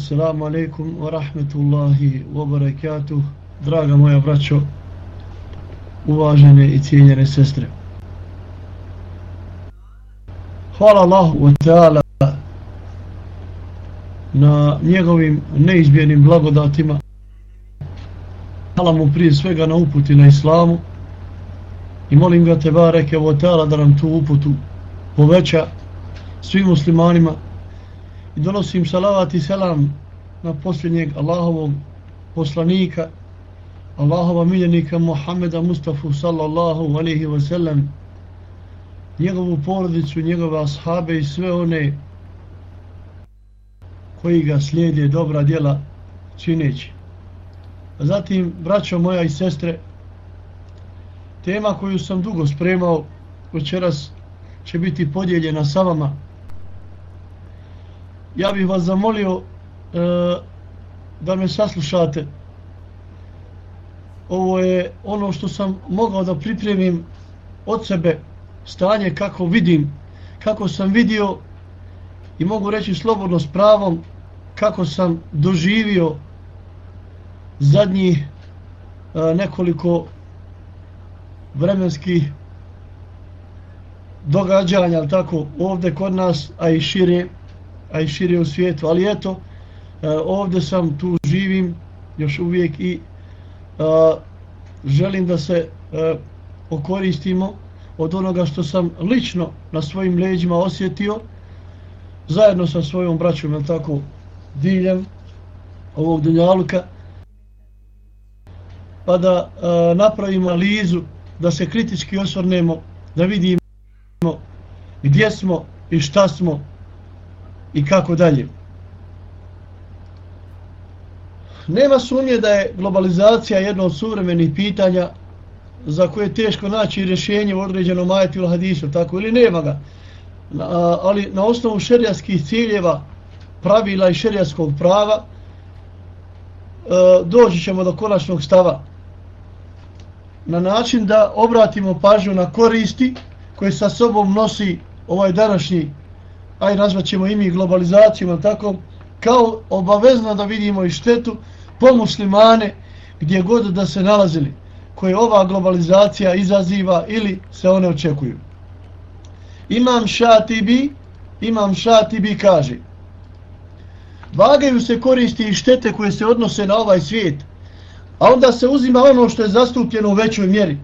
Assalamu alaikum wa rahmetullahi wa barakatuh. Draga moja braćo, uvažene i cijenjene sestre. Hvala Allahu wa ta'ala na njegovim neizbjenim blagodatima. Hvala mu prije svega na uputi na islamu i molim ga te bareke wa ta'ala da nam tu uputu poveća svim muslimanima i donosim salavat i selam na posljednjeg Allahovog poslanika Allahova miljenika Muhammeda Mustafa sallallahu alaihi wa sallam njegovu porodicu, njegove ashabe i sve one koji ga slijede dobra djela čineći. A zatim, braćo moja i sestre, tema koju sam dugo spremao večeras će biti podijeljena sa vama. Ja bih vas zamolio e, da me saslušate. Ovo je ono što sam mogao da pripremim od sebe stanje kako vidim, kako sam vidio i mogu reći slobodno s pravom kako sam doživio zadnjih e, nekoliko vremenskih događanja, ali tako, ovdje kod nas, a i šire, a i šire u svijetu. Ali eto, e, ovdje sam, tu živim, još uvijek i a, želim da se a, okoristimo od onoga što sam lično na svojim leđima osjetio, zajedno sa svojom braćom, jel tako, diljem ovog dunjaluka, pa da a, napravimo analizu, da se kritički osvrnemo, da vidimo gdje smo i šta smo i kako dalje. Nema sumnje da je globalizacija jedno od suvremenih pitanja za koje je teško naći rješenje u određenom ajetu ili hadisu, tako ili nema ga. Ali na osnovu šerijaskih ciljeva, pravila i šerijaskog prava, e, doći ćemo do konačnog stava na način da obratimo pažnju na koristi koje sa sobom nosi ovaj današnji, aj nazvat ćemo mi globalizacijom, tako, kao obavezno da vidimo i štetu po muslimane gdje god da se nalazili, koje ova globalizacija izaziva ili se one očekuju. Imam Šatibi, Imam Šatibi kaže, vagaju se koristi i štete koje se odnose na ovaj svijet, a onda se uzima ono što je zastupljeno u većoj mjeri,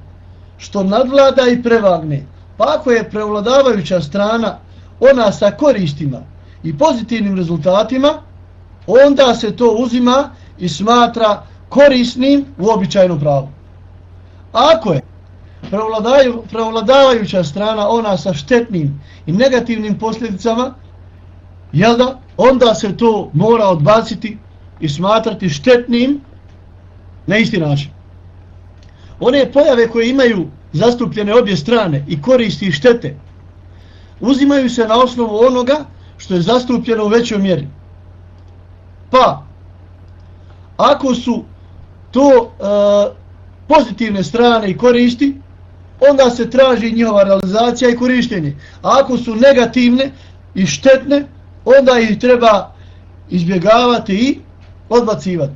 što nadvlada i prevagne, Pa ako je prevladavajuća strana ona sa koristima i pozitivnim rezultatima, onda se to uzima i smatra korisnim u običajnom pravu. Ako je prevladavajuća strana ona sa štetnim i negativnim posljedicama, jel da, onda se to mora odbaciti i smatrati štetnim na isti način. One pojave koje imaju zastupljene obje strane i koristi i štete, uzimaju se na osnovu onoga što je zastupljeno u većoj mjeri. Pa, ako su to e, pozitivne strane i koristi, onda se traži njihova realizacija i korištenje. A ako su negativne i štetne, onda ih treba izbjegavati i odbacivati.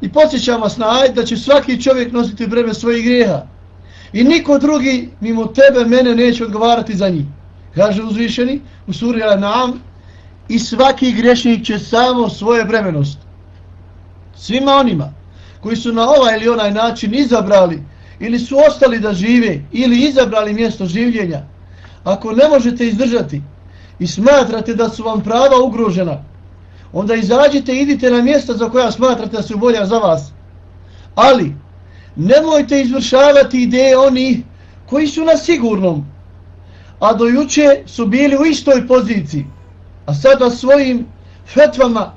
I podsjećam vas na ajd da će svaki čovjek nositi breme svojih grijeha. I niko drugi mimo tebe mene neće odgovarati za njih. Kaže uzvišeni u suri Al-Naam i svaki grešnik će samo svoje vremenost. Svima onima koji su na ovaj ili onaj način izabrali ili su ostali da žive ili izabrali mjesto življenja, ako ne možete izdržati i smatrate da su vam prava ugrožena, onda izađite i idite na mjesta za koja smatrate da su bolja za vas. Ali, nemojte izvršavati ideje oni koji su na sigurnom, a do juče su bili u istoj poziciji, a sada svojim fetvama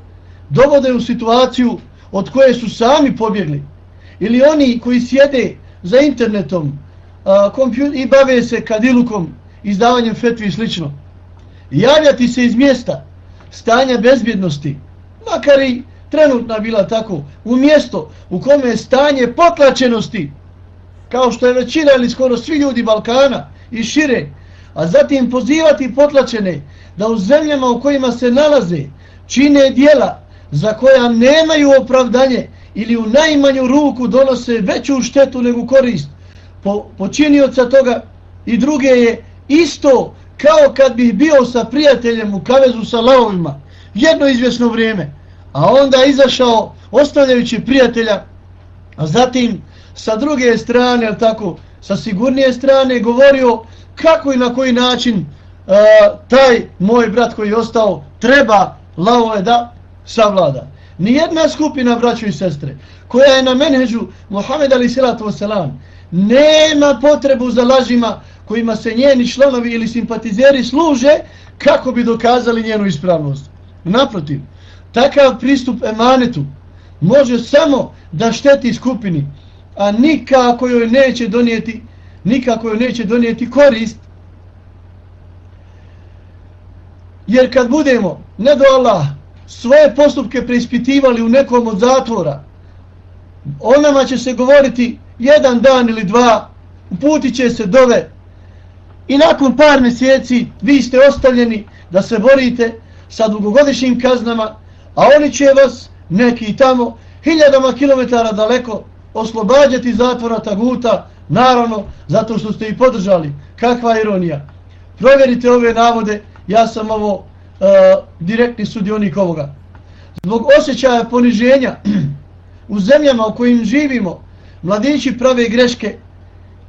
dovode u situaciju od koje su sami pobjegli. Ili oni koji sjede za internetom a, i bave se kadilukom, izdavanjem fetvi i slično. Javljati se iz mjesta stanja bezbjednosti, makar i trenutna bila tako, u mjesto u kome je stanje potlačenosti, kao što je većina ili skoro svi ljudi Balkana i šire, a zatim pozivati potlačene da u zemljama u kojima se nalaze čine dijela za koja nemaju opravdanje ili u najmanju ruku donose veću štetu nego korist. Po, počinioca toga i druge je isto kao kad bih bio sa prijateljem u kavezu sa lavovima jedno izvjesno vrijeme a onda izašao ostavljajući prijatelja a zatim sa druge strane ali tako sa sigurnije strane govorio kako i na koji način uh, taj moj brat koji je ostao treba lavove da savlada. Nijedna skupina braćo i sestre koja je na menheđu Muhammed ali salatu wasalam nema potrebu za lažima kojima se njeni članovi ili simpatizeri služe kako bi dokazali njenu ispravnost. Naprotiv, takav pristup emanetu može samo da šteti skupini, a nikako joj neće donijeti nikako joj neće donijeti korist. Jer kad budemo, ne do Allah, svoje postupke preispitivali u nekom od zatvora, onama će se govoriti jedan dan ili dva, uputit će se dove i nakon par mjeseci vi ste ostavljeni da se borite sa dugogodišnjim kaznama, a oni će vas neki tamo hiljadama kilometara daleko oslobađati zatvora taguta, naravno zato što ste i podržali. Kakva ironija. Provjerite ove navode, ja sam ovo uh, direktni sudionik ovoga. Zbog osjećaja poniženja u zemljama u kojim živimo, mladići prave greške,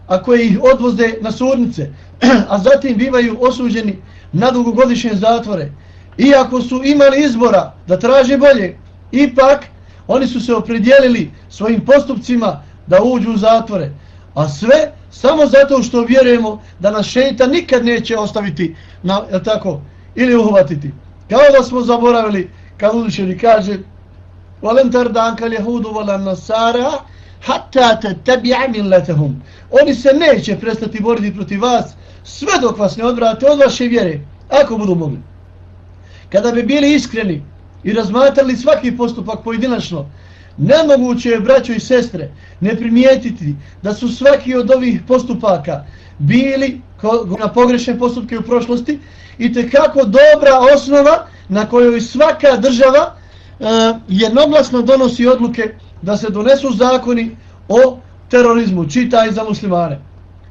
a koje ih odvoze na sudnice, a zatim bivaju osuđeni na dugogodišnje zatvore iako su imali izbora da traže bolje, ipak oni su se opredijelili svojim postupcima da uđu u zatvore. A sve samo zato što vjerujemo da nas šeita nikad neće ostaviti na, tako, ili uhvatiti. Kao da smo zaboravili, kad uzvišeni kaže Valentar dankal jehudu valan nasara hata te tebi amin letehum. Oni se neće prestati boriti protiv vas sve dok vas ne odvrate od vaše vjere, ako budu mogli. Kada bi bili iskreni i razmatrali svaki postupak pojedinačno, nemoguće je, braćo i sestre, ne primijetiti da su svaki od ovih postupaka bili na pogrešne postupke u prošlosti i te kako dobra osnova na kojoj svaka država uh, jednoglasno donosi odluke da se donesu zakoni o terorizmu, čitaj za muslimane.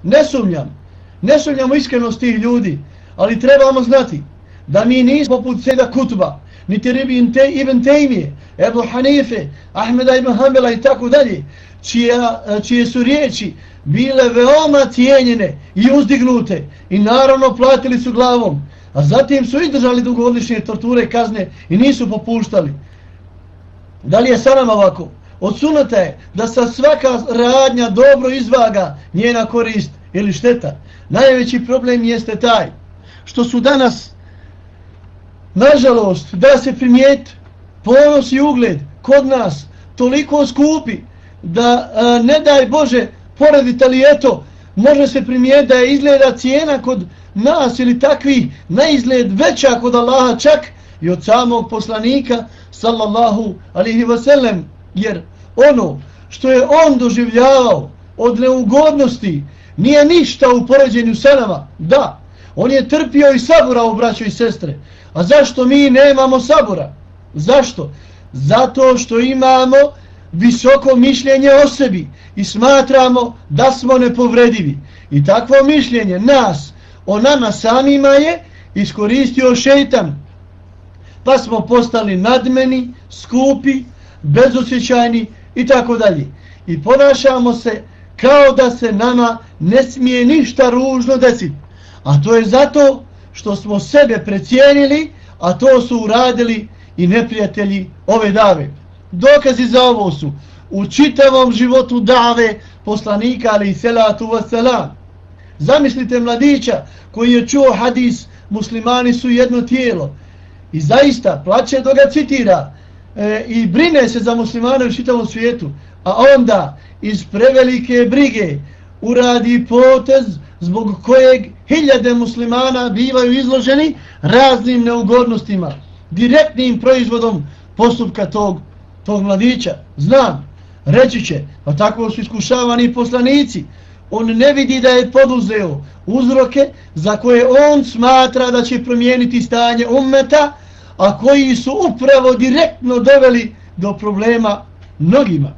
Ne sumnjam, ne sumnjamo iskrenost tih ljudi, ali trebamo znati da mi nismo poput Seda Kutba, niti Ribi te, Ibn Tejmije, Ebu Hanife, Ahmeda ibn Hanbala i tako dalje, čija, e, čije su riječi bile veoma cijenjene i uzdignute i naravno platili su glavom, a zatim su izdržali dugogodišnje torture kazne i nisu popuštali. Da li je sa nama ovako? Odsunata je da sa svaka radnja dobro izvaga njena korist ili šteta. Najveći problem jeste taj što su danas nažalost, da se primijet ponos i ugled kod nas toliko skupi da a, ne daj Bože poredite li eto može se primijeti da je izgleda cijena kod nas ili takvi na izgled veća kod Allaha čak i od samog poslanika sallallahu alihi wasallam jer ono što je on doživljavao od neugodnosti nije ništa u poređenju sa nama da, on je trpio i saburao braćo i sestre A zašto mi nemamo sabora? Zašto? Zato što imamo visoko mišljenje o sebi i smatramo da smo nepovredivi. I takvo mišljenje nas o nama samima je iskoristio šeitan. Pa smo postali nadmeni, skupi, bezosjećajni i tako dalje. I ponašamo se kao da se nama ne smije ništa ružno desiti. A to je zato što smo sebe precijenili, a to su uradili i neprijatelji ove dave. Dokazi za ovo su u čitavom životu dave poslanika ali i selatu vaselam. Zamislite mladića koji je čuo hadis muslimani su jedno tijelo i zaista plaće dok ga citira e, i brine se za muslimane u čitavom svijetu, a onda iz prevelike brige uradi potez zbog kojeg hiljade muslimana bivaju izloženi raznim neugodnostima, direktnim proizvodom postupka tog, tog mladića. Znam, reći će, pa tako su iskušavani poslanici, on ne vidi da je poduzeo uzroke za koje on smatra da će promijeniti stanje ummeta, a koji su upravo direktno doveli do problema mnogima.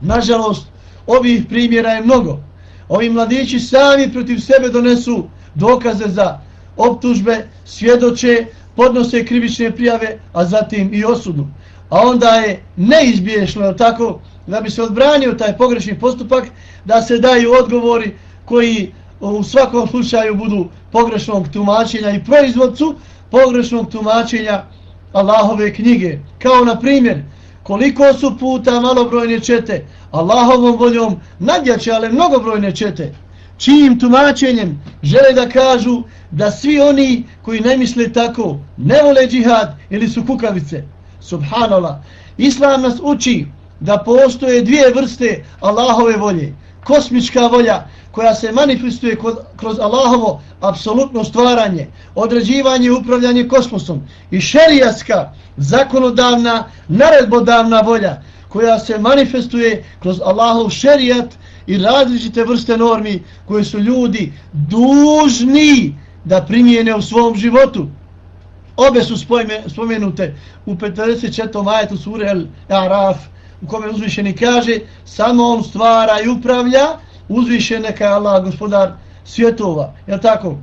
Nažalost, ovih primjera je mnogo. Ovi mladići sami protiv sebe donesu dokaze za optužbe, svjedoče, podnose krivične prijave, a zatim i osudu. A onda je neizbješno tako da bi se odbranio taj pogrešni postupak, da se daju odgovori koji e, u svakom slučaju budu pogrešnog tumačenja i proizvodcu pogrešnog tumačenja Allahove knjige. Kao na primjer, koliko su puta malobrojne čete Allahovom voljom nadjače, ali mnogobrojne čete, čijim tumačenjem žele da kažu da svi oni koji ne misle tako ne vole džihad ili su kukavice. Subhanallah. Islam nas uči da postoje dvije vrste Allahove volje. Kosmička volja koja se manifestuje kroz Allahovo apsolutno stvaranje, određivanje i upravljanje kosmosom i šerijatska, zakonodavna, naredbodavna volja koja se manifestuje kroz Allahov šerijat i različite vrste normi koje su ljudi dužni da primijene u svom životu. Obe su spomenute u 54. majetu sure Al-Araf u kome uzvišeni kaže samo on stvara i upravlja uzvišen neka je Allah gospodar svjetova. Je tako?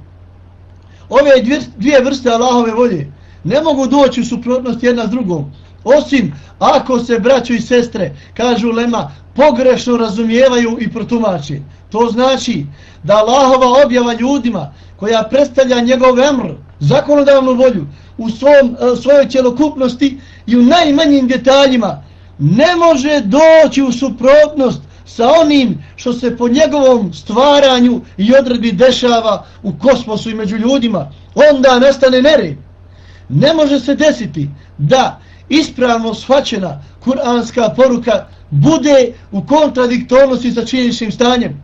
Ove dvije vrste Allahove volje ne mogu doći u suprotnost jedna s drugom. Osim ako se braćo i sestre, kažu Lema, pogrešno razumijevaju i protumači. To znači da Allahova objava ljudima koja predstavlja njegov emr, zakonodavnu volju, u svom, e, svojoj cjelokupnosti i u najmanjim detaljima, ne može doći u suprotnost sa onim što se po njegovom stvaranju i odredbi dešava u kosmosu i među ljudima, onda nastane nered. Ne može se desiti da ispravno shvaćena kuranska poruka bude u kontradiktornosti sa činjeničnim stanjem.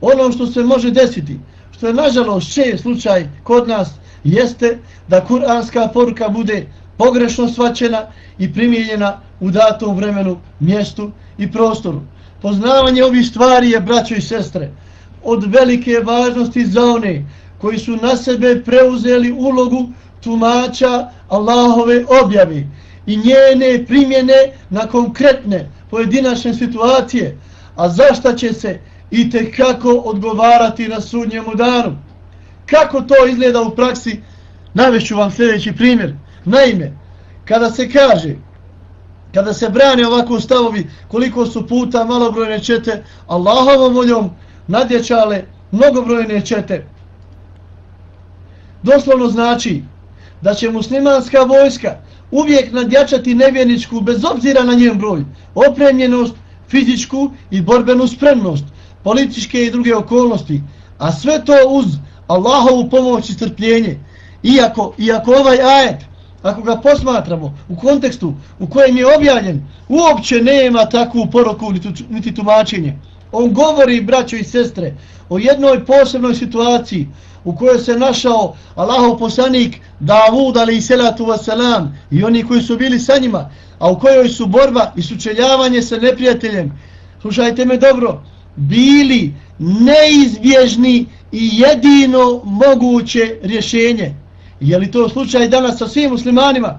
Ono što se može desiti, što je nažalost čeje slučaj kod nas, jeste da kuranska poruka bude pogrešno shvaćena i primijenjena u datom vremenu, mjestu i prostoru. Poznavanje ovih stvari je, braćo i sestre, od velike važnosti za one koji su na sebe preuzeli ulogu tumača Allahove objavi i njene primjene na konkretne pojedinačne situacije, a zašta će se i kako odgovarati na sudnjemu danu. Kako to izgleda u praksi, navešću vam sljedeći primjer. Naime, kada se kaže kada se brane ovako stavovi koliko su puta malobrojne čete Allahovom voljom nadječale mnogobrojne čete. Doslovno znači da će muslimanska vojska uvijek nadjačati nevjerničku bez obzira na njen broj opremljenost, fizičku i borbenu spremnost političke i druge okolnosti a sve to uz Allahovu pomoć i strpljenje. Iako, iako ovaj ajet ako ga posmatramo u kontekstu u kojem je objavljen, uopće nema takvu poroku niti tumačenje. On govori, braćo i sestre, o jednoj posebnoj situaciji u kojoj se našao Allahov poslanik Davud ali i selatu wasalam i oni koji su bili sa njima, a u kojoj su borba i sučeljavanje sa neprijateljem, slušajte me dobro, bili neizbježni i jedino moguće rješenje. Je li to slučaj danas sa svim muslimanima?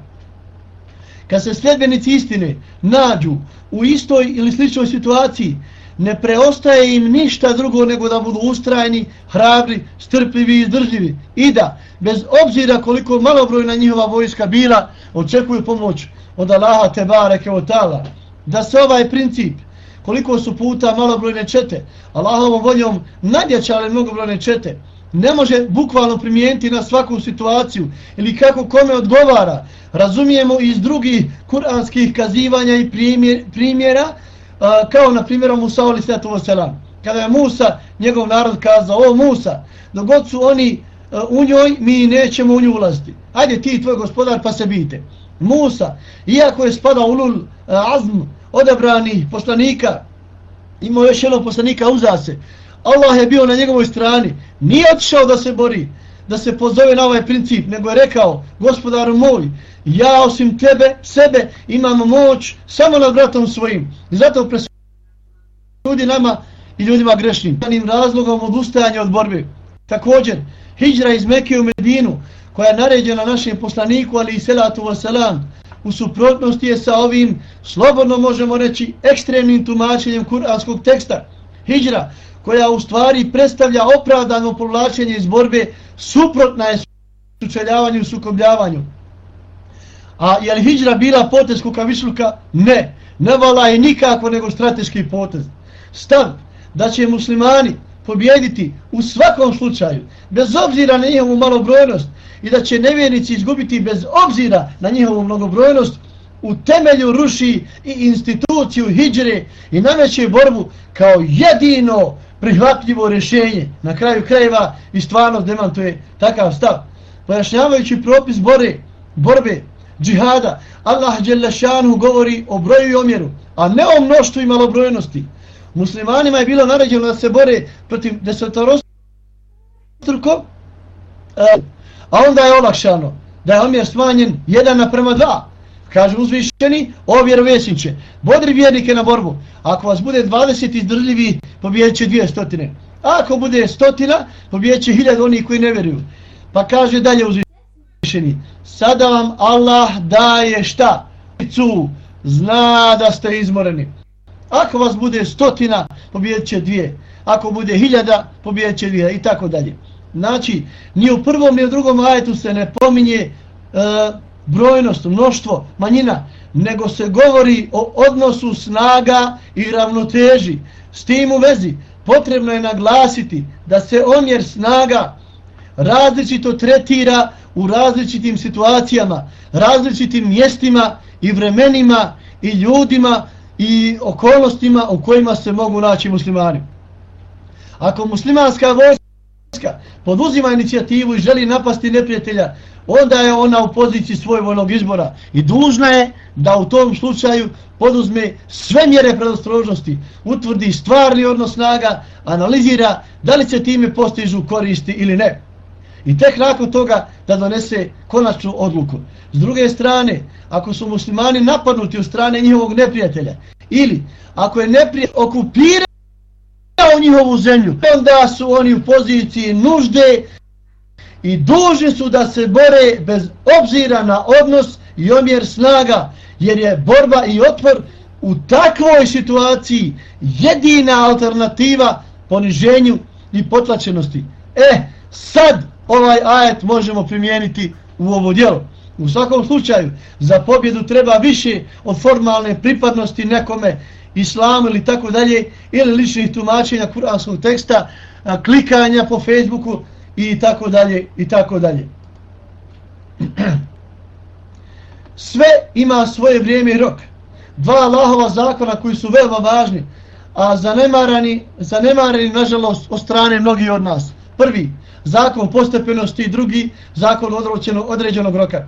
Kad se sljedbenici istine nađu u istoj ili sličnoj situaciji, ne preostaje im ništa drugo nego da budu ustrajni, hrabri, strpljivi i izdržljivi. I da, bez obzira koliko malobrojna njihova vojska bila, očekuju pomoć od Allaha Tebare Keotala. Da se ovaj princip, koliko su puta malobrojne čete, Allahovom voljom nadjačale mnogobrojne čete, ne može bukvalno primijeniti na svaku situaciju ili kako kome odgovara. Razumijemo iz drugih kuranskih kazivanja i primjer, primjera, a, kao na primjeru Musa ali svetu selam. Kada je Musa, njegov narod kazao, o Musa, dogod su oni a, u njoj, mi nećemo u nju ulaziti. Ajde ti tvoj gospodar pa se bite. Musa, iako je spadao ulul e, azm odabrani poslanika, imao još jednog poslanika uza se, Allah je bio na njegovoj strani, nije otišao da se bori, da se pozove na ovaj princip, nego je rekao, gospodaru moj, ja osim tebe, sebe, imam moć samo nad bratom svojim. I zato presudi nama i ljudima grešnim. Tanim razlogom odustajanja od borbe. Također, hijđra iz Mekije u Medinu, koja je naređena našem poslaniku, ali i selatu wasalam, u suprotnosti je sa ovim, slobodno možemo reći, ekstremnim tumačenjem kuranskog teksta, hijđra, koja u stvari predstavlja opravdano povlačenje iz borbe, suprotna je sučeljavanju i sukobljavanju. A je li hijđra bila potez kukavišluka? Ne. Ne vala je nikako nego strateški potez. Stav da će muslimani pobjediti u svakom slučaju, bez obzira na njihovu malobrojnost, i da će nevjernici izgubiti bez obzira na njihovu mnogobrojnost, u temelju ruši i instituciju hijđre i nameće borbu kao jedino prihvatljivo rješenje. Na kraju krajeva i stvarno demantuje takav stav. Pojašnjavajući propis bore, borbe, džihada, Allah Đelešanu govori o broju i omjeru, a ne o mnoštvu i malobrojnosti. Muslimanima je bilo naređeno da se bore protiv desetorostruko, e, a onda je olakšano da je omjer smanjen 1 naprema 2. Kaže uzvišeni, o vjerovjesniče, bodri vjernike na borbu. Ako vas bude 20 izdržljivi, pobijedit će dvije stotine. Ako bude stotina, pobijedit će hiljad onih koji ne vjeruju. Pa kaže dalje uzvišeni, sada vam Allah daje šta? Zna da ste izmoreni. Ako vas bude stotina, pobijedit će dvije. Ako bude hiljada, pobijedit će dvije. I tako dalje. Znači, ni u prvom ni u drugom ajetu se ne pominje uh, brojnost, mnoštvo, manjina, nego se govori o odnosu snaga i ravnoteži. S tim u vezi potrebno je naglasiti da se omjer snaga različito tretira u različitim situacijama, različitim mjestima i vremenima i ljudima i okolnostima u kojima se mogu naći muslimani. Ako muslimanska vojska poduzima inicijativu i želi napasti neprijatelja, onda je ona u poziciji svoj vojnog izbora i dužna je da u tom slučaju poduzme sve mjere predostrožnosti, utvrdi stvarni odnos snaga, analizira da li će time postižu koristi ili ne. I tek nakon toga da donese konačnu odluku. S druge strane, ako su muslimani napadnuti od strane njihovog neprijatelja ili ako je neprijatelj okupirao njihovu zemlju, onda su oni u poziciji nužde i dužni su da se bore bez obzira na odnos i omjer snaga, jer je borba i otpor u takvoj situaciji jedina alternativa poniženju i potlačenosti. E, sad ovaj ajet možemo primijeniti u ovo djelo. U svakom slučaju, za pobjedu treba više od formalne pripadnosti nekome islamu ili tako dalje, ili ličnih tumačenja kuranskog teksta, klikanja po Facebooku i tako dalje i tako dalje. Sve ima svoje vrijeme i rok. Dva Allahova zakona koji su veoma važni, a zanemarani, zanemarani nažalost od strane mnogi od nas. Prvi, zakon postepenosti i drugi, zakon određenog, određenog roka.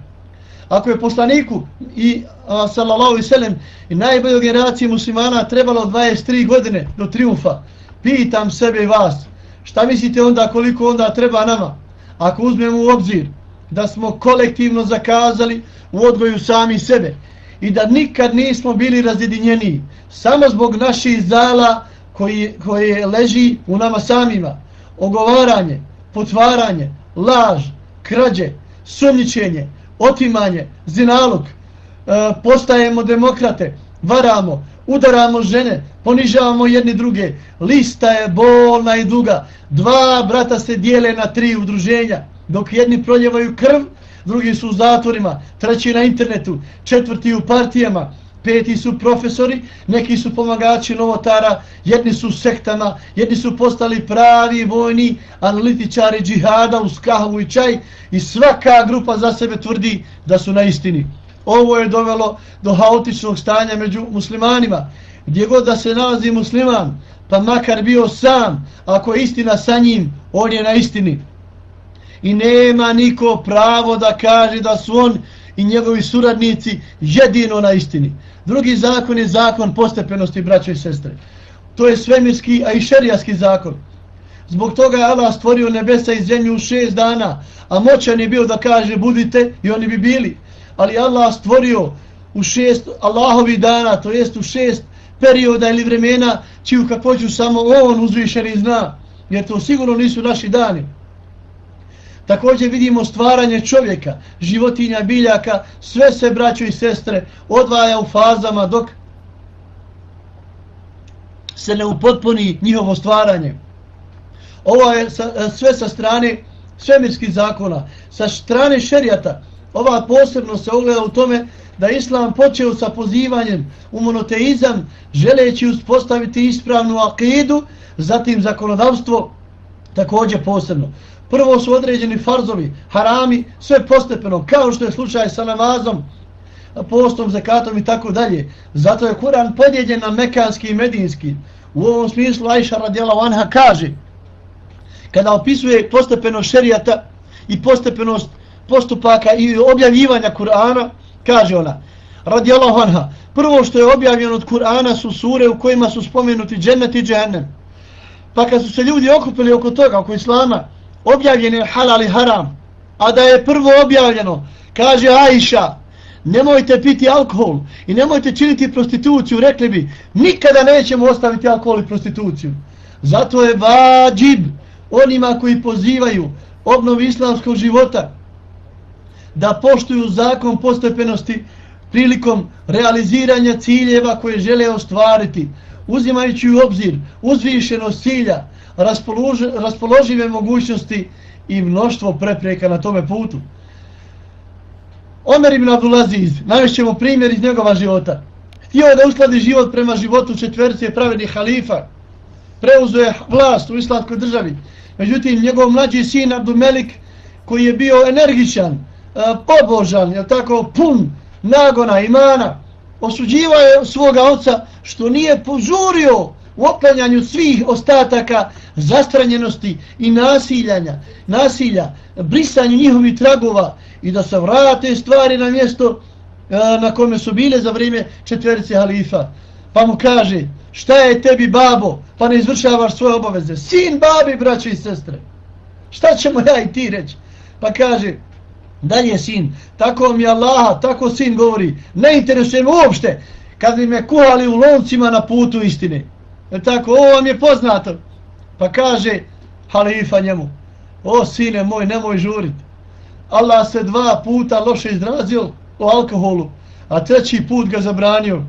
Ako je poslaniku i a, sallallahu i selem i najboljoj generaciji muslimana trebalo 23 godine do triumfa, pitam sebe i vas, šta mislite onda koliko onda treba nama? Ako uzmemo u obzir da smo kolektivno zakazali u odgoju sami sebe i da nikad nismo bili razjedinjeni samo zbog naših zala koji, koje leži u nama samima, ogovaranje, potvaranje, laž, krađe, sumničenje, otimanje, zinalog, e, postajemo demokrate, varamo, udaramo žene, ponižavamo jedni druge, lista je bolna i duga, dva brata se dijele na tri udruženja, dok jedni proljevaju krv, drugi su u zatvorima, treći na internetu, četvrti u partijama, peti su profesori, neki su pomagači novotara, jedni su sektama, jedni su postali pravi vojni analitičari džihada uz kahvu i čaj i svaka grupa za sebe tvrdi da su na istini. Ovo je dovelo do haotičnog stanja među muslimanima. Gdje god da se nalazi musliman, pa makar bio sam, ako je istina sa njim, on je na istini. I nema niko pravo da kaže da su on i njegovi suradnici jedino na istini. Drugi zakon je zakon postepenosti braća i sestre. To je svemirski, a i šerijaski zakon. Zbog toga je Allah stvorio nebesa i zemlju u šest dana, a moćan je bio da kaže budite i oni bi bili. Ali Allah stvorio u šest Allahovi dana, to jest u šest perioda ili vremena, čiju kakvoću samo on uzvišen i zna, jer to sigurno nisu naši dani. Također vidimo stvaranje čovjeka, životinja, biljaka, sve se braćo i sestre odvaja u fazama dok se ne upotpuni njihovo stvaranje. Ovo je sa, sve sa strane svemirskih zakona, sa strane šerijata. Ova posebno se ogleda u tome da Islam počeo sa pozivanjem u monoteizam, želeći uspostaviti ispravnu akidu, zatim zakonodavstvo također posebno. Prvo su određeni farzovi, harami, sve postepeno, kao što je slučaj sa namazom, postom, zakatom i tako dalje. Zato je Kur'an podijeljen na mekanski i medinski. U ovom smislu Aisha radijala Vanha kaže, kada opisuje postepeno šerijata i postepenost postupaka i objavljivanja Kur'ana, kaže ona, radijala anha, prvo što je objavljeno od Kur'ana su sure u kojima su spomenuti džennet i džennem. Pa kad su se ljudi okupili oko toga, oko Islama, objavljen je halal i haram, a da je prvo objavljeno, kaže Aisha, nemojte piti alkohol i nemojte činiti prostituciju, rekli bi, nikada nećemo ostaviti alkohol i prostituciju. Zato je vađib onima koji pozivaju obnovi islamskog života da poštuju zakon postepenosti prilikom realiziranja ciljeva koje žele ostvariti, uzimajući u obzir uzvišenost cilja, raspoložive mogućnosti i mnoštvo prepreka na tome putu. Omer ibn Abdulaziz, najvećemo primjer iz njegova života. Htio je da uskladi život prema životu četverce pravednih halifa. Preuzuje vlast u islamskoj državi. Međutim, njegov mlađi sin Abdumelik, koji je bio energičan, E, pobožan, je tako, pun nagona, imana, osuđiva je svoga oca što nije požurio u oklanjanju svih ostataka zastranjenosti i nasiljanja, nasilja, brisanju njihovih tragova i da se vrate stvari na mjesto e, na kome su bile za vrijeme četverice halifa. Pa mu kaže, šta je tebi babo, pa ne izvršavaš svoje obaveze. Sin babi, braće i sestre. Šta ćemo ja i ti reći? Pa kaže, dalje sin, tako mi Allaha, tako sin govori, ne interesuje uopšte, kad bi me kuhali u loncima na putu istine. E tako, ovo vam je poznato. Pa kaže halifa njemu, o sine moj, nemoj žurit. Allah se dva puta loše izrazio o alkoholu, a treći put ga zabranio.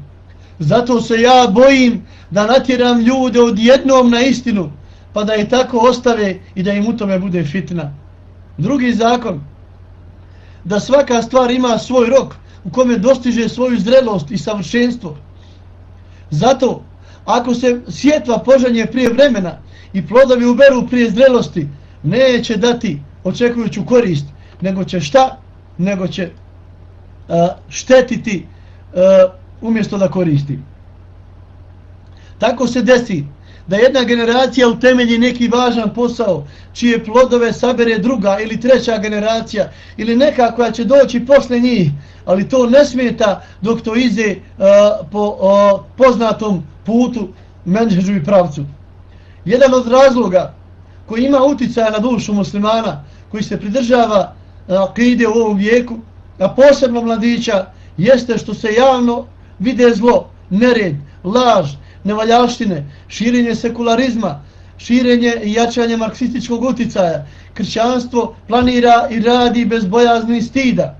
Zato se ja bojim da natjeram ljude odjednom na istinu, pa da je tako ostave i da im u tome bude fitna. Drugi zakon, da svaka stvar ima svoj rok u kome dostiže svoju zrelost i savršenstvo. Zato, ako se sjetva požanje prije vremena i plodovi uberu prije zrelosti, neće dati očekujuću korist, nego će šta? Nego će uh, štetiti uh, umjesto da koristi. Tako se desi da jedna generacija utemelji neki važan posao čije plodove sabere druga ili treća generacija ili neka koja će doći posle njih, ali to ne smeta dok to ize uh, e, po uh, poznatom putu menđežu i pravcu. Jedan od razloga koji ima uticaja na dušu muslimana, koji se pridržava e, akide u ovom vijeku, a posebno mladića, jeste što se javno vide zlo, nered, laž, nevaljaštine, širenje sekularizma, širenje i jačanje marksističkog uticaja. Kršćanstvo planira i radi bez bojazni stida.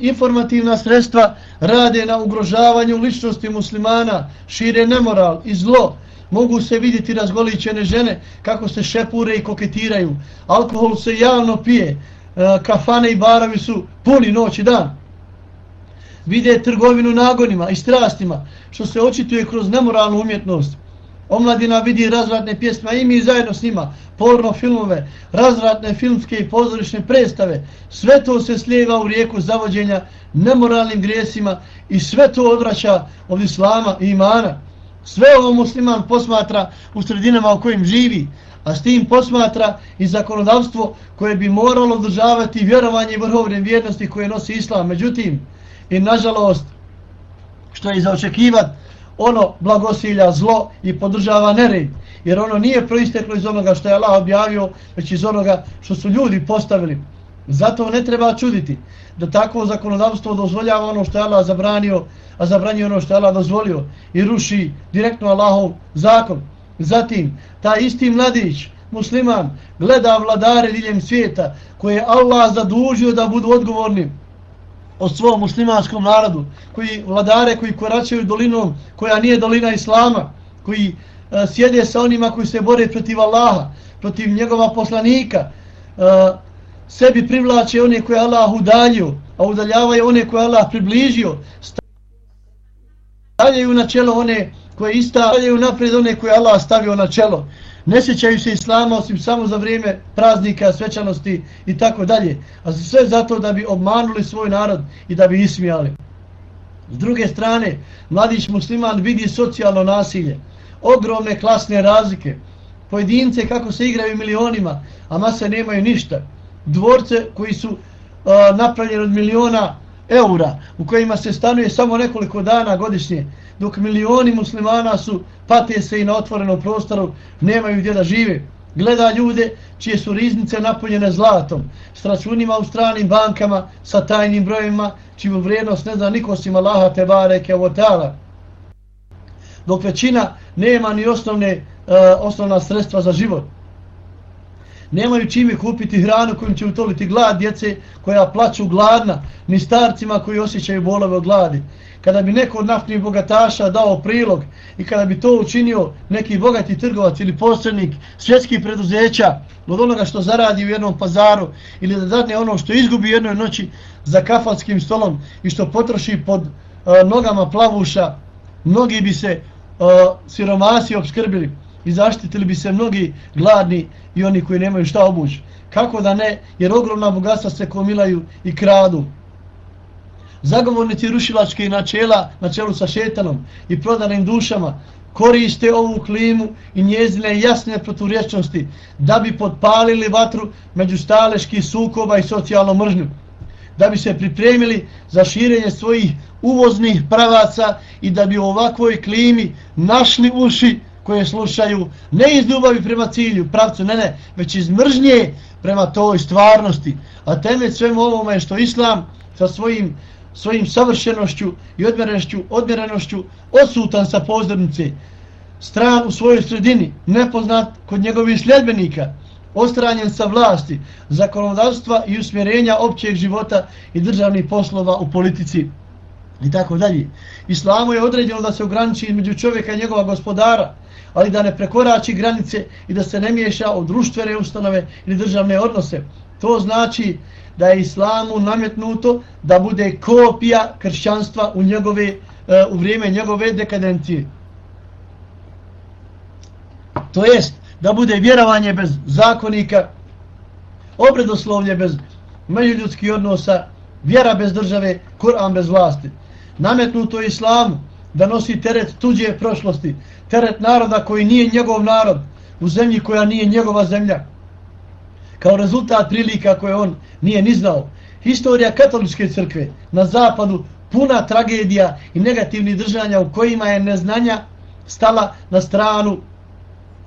Informativna sredstva rade na ugrožavanju ličnosti muslimana, šire nemoral i zlo. Mogu se vidjeti razgoličene žene kako se šepure i koketiraju. Alkohol se javno pije, e, kafane i baravi su puni noć i dan vide trgovinu nagonima i strastima, što se očituje kroz nemoralnu umjetnost. Omladina vidi razradne pjesme, i mi zajedno s njima, porno filmove, razradne filmske i pozorišne predstave. Sve to se slijeva u rijeku zavođenja nemoralnim grijesima i sve to odvraća od islama i imana. Sve ovo musliman posmatra u sredinama u kojim živi, a s tim posmatra i zakonodavstvo koje bi moralo održavati vjerovanje i vrhovne vjernosti koje nosi islam. Međutim, I nažalost, što je zaočekivat, ono blagosilja zlo i podržava nered. Jer ono nije proisteklo iz onoga što je Allah objavio, već iz onoga što su ljudi postavili. Zato ne treba čuditi da takvo zakonodavstvo dozvoljava ono što je Allah zabranio, a zabranio ono što je Allah dozvolio i ruši direktno Allahov zakon. Zatim, taj isti mladić musliman gleda vladare diljem svijeta koje je Allah zadužio da budu odgovorni o svom muslimanskom narodu, koji vladare koji koračaju dolinom koja nije dolina Islama, koji e, sjede sa onima koji se bore protiv Allaha, protiv njegova poslanika, e, sebi privlače one koje Allah udaljio, a udaljavaju one koje Allah približio, stavljaju na čelo one koje istavljaju napred one koje Allah stavio na čelo. Ne sjećaju se Islama osim samo za vrijeme praznika, svečanosti i tako dalje. A sve zato da bi obmanuli svoj narod i da bi ismijali. S druge strane, mladić musliman vidi socijalno nasilje, ogromne klasne razlike, pojedince kako se igraju milionima, a mase nemaju ništa. Dvorce koji su uh, napravljeni od miliona eura, u kojima se stanuje samo nekoliko dana godišnje, dok milioni muslimana su pate se i na otvorenom prostoru, nemaju gdje da žive. Gleda ljude čije su riznice napunjene zlatom, s računima u stranim bankama, sa tajnim brojima, čiju vrijednost ne zna niko osim Allaha te bareke o. Dok većina nema ni osnovne, uh, osnovna sredstva za život. Nemaju čime kupiti hranu kojim će utoliti glad djece koja plaću gladna, ni starcima koji osjećaju bolove od gladi. Kada bi neko od naftnih bogataša dao prilog i kada bi to učinio neki bogati trgovac ili posrednik svjetskih preduzeća od onoga što zaradi u jednom pazaru ili da dadne ono što izgubi jednoj noći za kafatskim stolom i što potroši pod uh, nogama plavuša, mnogi bi se uh, siromasi obskrbili i zaštitili bi se mnogi gladni i oni koji nemaju šta obući. Kako da ne, jer ogromna bogatstva se komilaju i kradu zagovornici rušilačke načela na čelu sa šetanom i prodanim dušama koriste ovu klimu i njezine jasne proturječnosti da bi podpalili vatru među staleških sukoba i socijalno mržnju da bi se pripremili za širenje svojih uvoznih pravaca i da bi u ovakvoj klimi našli uši koje slušaju ne iz ljubavi prema cilju, pravcu, ne, ne, već iz mržnje prema toj stvarnosti. A temelj svemu ovome je što Islam sa svojim svojim savršenošću i odmjerenošću, odmjerenošću odsutan sa pozornice, stran u svojoj sredini, nepoznat kod njegovih sljedbenika, ostranjen sa vlasti, zakonodavstva i usmjerenja općeg života i državnih poslova u politici i tako dalje. Islamu je određeno da se ograniči između čovjeka i njegova gospodara, ali da ne prekorači granice i da se ne miješa u društvene ustanove ili državne odnose. To znači da je islamu nametnuto da bude kopija kršćanstva u, njegove, e, u vrijeme njegove dekadencije. To jest da bude vjerovanje bez zakonika, obredoslovlje bez međuljudskih odnosa, vjera bez države, Kur'an bez vlasti. Nametnuto islamu da nosi teret tuđe prošlosti, teret naroda koji nije njegov narod, u zemlji koja nije njegova zemlja kao rezultat prilika koje on nije ni znao. Historija katoličke crkve na zapadu puna tragedija i negativnih držanja u kojima je neznanja stala na stranu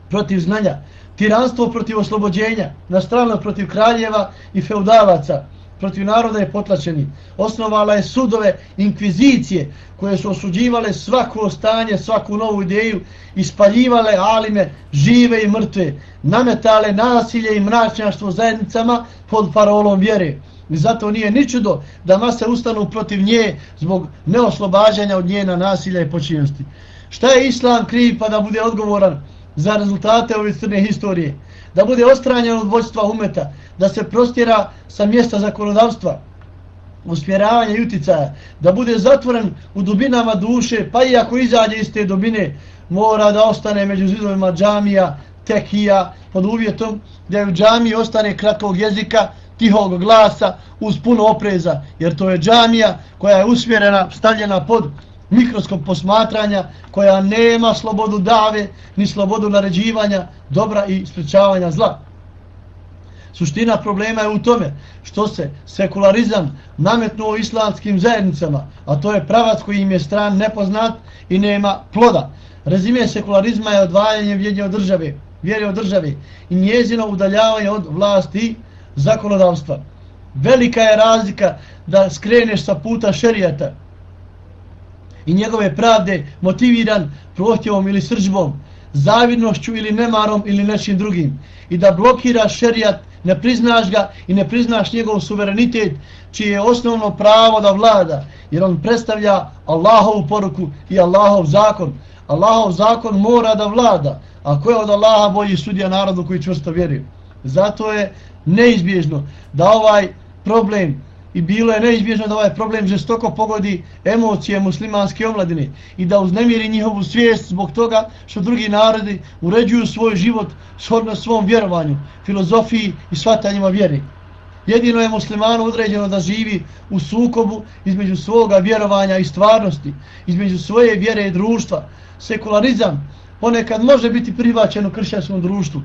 protiv znanja. Tiranstvo protiv oslobođenja, na stranu protiv kraljeva i feudalaca, protiv naroda je potlačeni. Osnovala je sudove inkvizicije koje su osuđivale svako stanje, svaku novu ideju, ispaljivale alime žive i mrtve, nametale nasilje i mračnjaštvo zajednicama pod parolom vjere. I zato nije ni čudo da mase ustanu protiv nje zbog neoslobađanja od njena nasilja i počinnosti. Šta je Islam kriv pa da bude odgovoran za rezultate ove crne historije? Da bude ostranjen od vođstva umeta, da se prostjera sa mjesta zakonodavstva, usmjeravanja i uticaja, da bude zatvoren u dubinama duše, pa i ako izađe iz te dubine, mora da ostane među zidovima džamija, tekija, pod uvjetom da u džamiji ostane kratkog jezika, tihog glasa, uz puno opreza, jer to je džamija koja je usmjerena, stavljena pod mikroskop posmatranja, koja nema slobodu dave, ni slobodu naređivanja, dobra i sprečavanja zla. Suština problema je u tome što se sekularizam nametnuo islamskim zajednicama, a to je pravac koji im je stran nepoznat i nema ploda. Rezime sekularizma je odvajanje vjednje od države, vjere od države i njezino udaljavanje od vlasti i zakonodavstva. Velika je razlika da skreneš sa puta šerijata i njegove pravde motiviran prohtjevom ili srđbom, zavidnošću ili nemarom ili nečim drugim i da blokiraš šerijat, ne priznaš ga i ne priznaš njegov suverenitet čije je osnovno pravo da vlada jer on predstavlja Allahovu poruku i Allahov zakon. Allahov zakon mora da vlada, a ko je od Allaha bolji sudija narodu koji čvrsto vjeruje. Zato je neizbježno da ovaj problem i bilo je neizbježno da ovaj problem žestoko pogodi emocije muslimanske omladine i da uznemiri njihovu svijest zbog toga što drugi narodi uređuju svoj život shodno svom vjerovanju, filozofiji i shvatanjima vjeri. Jedino je muslimanu određeno da živi u sukobu između svoga vjerovanja i stvarnosti, između svoje vjere i društva. Sekularizam ponekad može biti prihvaćen u kršćanskom društvu,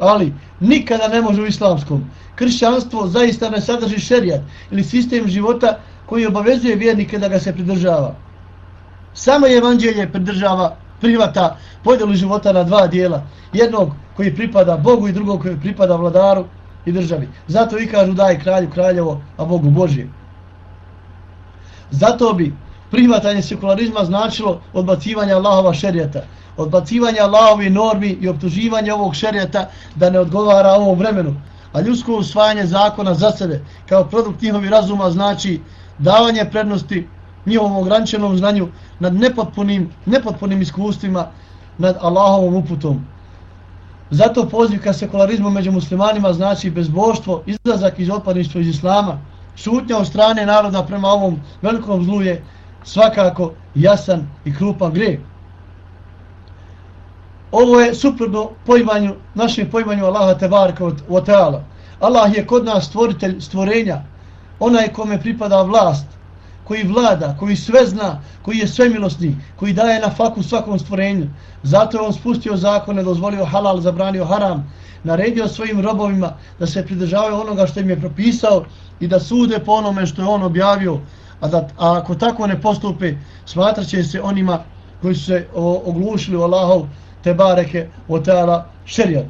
ali nikada ne može u islamskom. Kršćanstvo zaista ne sadrži šerijat ili sistem života koji obavezuje vjernike da ga se pridržava. Samo evanđelje pridržava privata podjelu života na dva dijela. Jednog koji pripada Bogu i drugog koji pripada vladaru i državi. Zato i kažu daj kralju kraljevo, a Bogu Božje. Zato bi prihvatanje sekularizma značilo odbacivanje Allahova šerijata, odbacivanje Allahovi normi i optuživanje ovog šerijata da ne odgovara ovom vremenu. A ljudsko usvajanje zakona za sebe kao produkt njihovi razuma znači davanje prednosti njihovom ograničenom znanju nad nepotpunim, nepotpunim iskustvima nad Allahovom uputom. Zato poziv ka sekularizmu među muslimanima znači bezboštvo, izlazak iz otpadništva iz islama, šutnja od strane naroda prema ovom velikom zlu je svakako jasan i krupan grijeh. Ovo je suprotno poimanju, našem poimanju Allaha Tebarka od Teala. Allah je kod nas stvoritelj stvorenja, onaj kome pripada vlast, koji vlada, koji sve zna, koji je svemilosni, koji daje na faku svakom stvorenju. Zato je on spustio zakone, dozvolio halal, zabranio haram, naredio svojim robovima da se pridržavaju onoga što im je propisao i da sude po onome što je on objavio. A, da, a ako tako ne postupe, smatraće se onima koji su se o, oglušili u Allahov te bareke otala šerijat.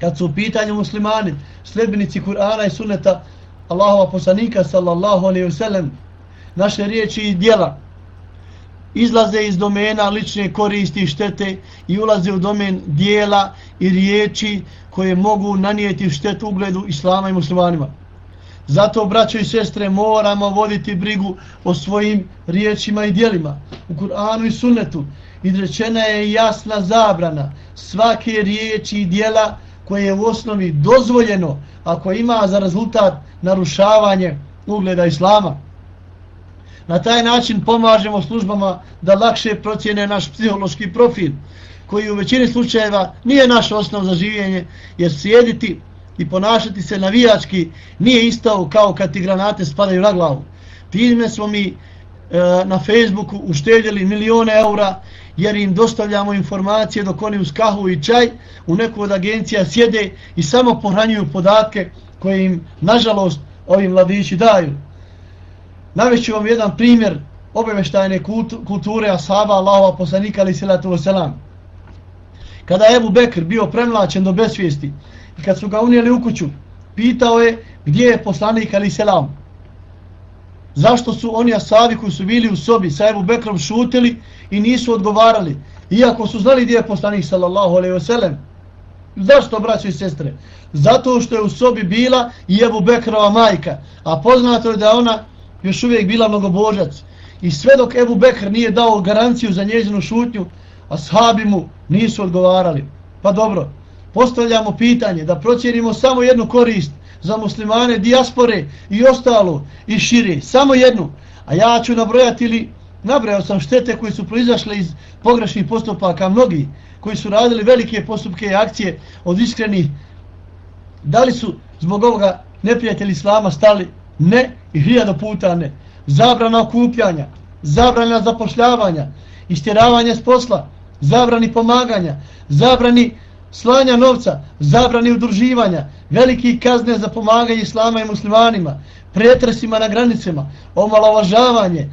Kad su u pitanju muslimani, sledbenici Kur'ana i sunneta Allahova poslanika sallallahu alaihi ve sellem, naše riječi i djela izlaze iz domena lične koristi i štete i ulaze u domen dijela i riječi koje mogu nanijeti štetu ugledu islama i muslimanima. Zato, braćo i sestre, moramo voditi brigu o svojim riječima i dijelima. U Kur'anu i sunnetu izrečena je jasna zabrana svake riječi i dijela koje je u osnovi dozvoljeno ako ima za rezultat narušavanje ugleda islama. Na taj način pomažemo službama da lakše procjene naš psihološki profil, koji u većini slučajeva nije naš osnov za življenje, jer sjediti i ponašati se navijački nije isto kao kad ti granate spadaju na glavu. Time smo mi e, na Facebooku uštedjeli milione eura, jer im dostavljamo informacije dok oni uz kahu i čaj u neku od agencija sjede i samo pohranjuju podatke koje im, nažalost, ovi mladići daju. Navešću vam jedan primjer obaveštajne kulture ashaba Allahova poslanika ali salatu wasalam. Kada je Ebu Bekr bio premlačen do besvijesti i kad su ga unijeli u kuću, pitao je gdje je poslanik ali salam. Zašto su oni asabi koji su bili u sobi sa Ebu Bekrom šutili i nisu odgovarali, iako su znali gdje je poslanik sallallahu alaihi wasallam. Zašto, braćo i sestre? Zato što je u sobi bila i Ebu Bekrova majka, a poznato je da ona još uvijek bila mnogobožac. I sve dok Ebu Bekr nije dao garanciju za njezinu šutnju, ashabi mu nisu odgovarali. Pa dobro, postavljamo pitanje da procijenimo samo jednu korist za muslimane, dijaspore i ostalo i šire. Samo jednu. A ja ću nabrojati ili nabrojao sam štete koje su proizašle iz pogrešnih postupaka mnogi koji su radili velike postupke i akcije od iskrenih. Da li su zbog ovoga neprijatelji islama stali Ne i hiljado puta ne. Zabrana okupljanja, zabrana zapošljavanja, istjeravanje s posla, zabrani pomaganja, zabrani slanja novca, zabrani udruživanja, veliki kazne za pomaganje islama i muslimanima, pretresima na granicama, omalovažavanje,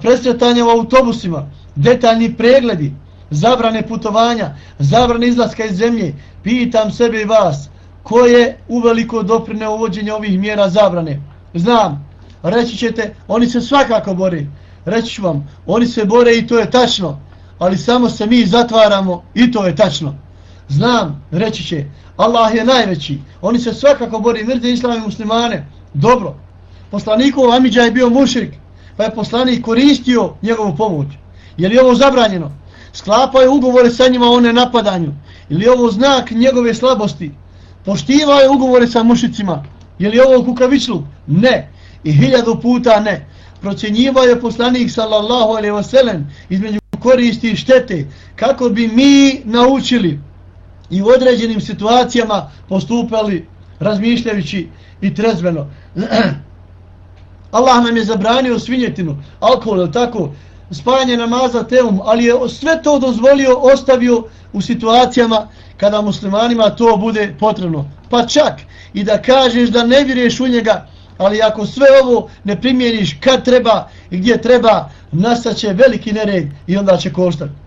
presretanje u autobusima, detaljni pregledi, zabrane putovanja, zabrane izlaska iz zemlje, pitam sebe i vas, ko je uveliko doprine uvođenje ovih mjera zabrane? Znam, reći ćete, oni se svakako bore. Reći ću vam, oni se bore i to je tačno. ali samo se mi zatvaramo i to je tačno. Znam, reći će, Allah je najveći, oni se svakako bori, mrze islam i muslimane, dobro. Poslanikov Amidža je bio mušrik, pa je poslanik koristio njegovu pomoć. Je li ovo zabranjeno? Sklapaju ugovore sa njima o nenapadanju. Ili ovo znak njegove slabosti? Poštivaju ugovore sa mušicima. Je li ovo kukavičluk? Ne. I hiljadu puta ne. Procjenjivao je poslanik sallallahu alaihi wasallam između koristi i štete kako bi mi naučili i u određenim situacijama postupali razmišljajući i trezveno. Allah nam je zabranio svinjetinu, alkohol, tako, spajanje namaza teum, ali je sve to dozvolio, ostavio u situacijama kada muslimanima to bude potrebno. Pa čak i da kažeš da ne vjeruješ u njega, ali ako sve ovo ne primjeniš kad treba i gdje treba, nastaće veliki nered i onda će koštati.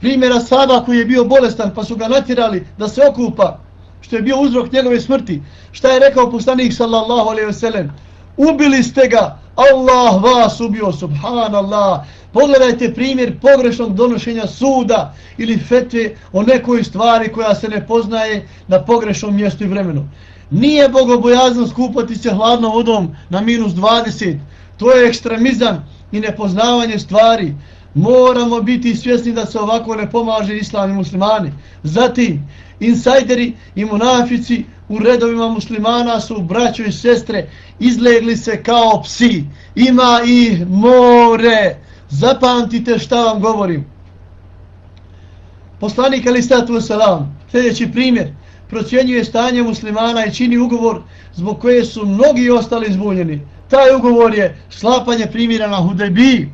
Primjera Saba koji je bio bolestan pa su ga natirali da se okupa, što je bio uzrok njegove smrti. Šta je rekao poslanik sallallahu alaihi wasallam? Ubili ste ga, Allah vas ubio, subhanallah. Pogledajte primjer pogrešnog donošenja suda ili fetve o nekoj stvari koja se ne poznaje na pogrešnom mjestu i vremenu. Nije bogobojazno skupati se hladnom vodom na minus 20. To je ekstremizam i nepoznavanje stvari. Moramo biti svjesni da se ovako ne pomaže islam i muslimani. Zatim, insajderi i munafici u redovima muslimana su braćo i sestre izlegli se kao psi. Ima ih more. Zapamtite šta vam govorim. Poslanik Ali Statu Veselam, sljedeći primjer, procjenjuje stanje muslimana i čini ugovor zbog koje su mnogi ostali zbunjeni. Taj ugovor je slapanje primjera na Hudebiji.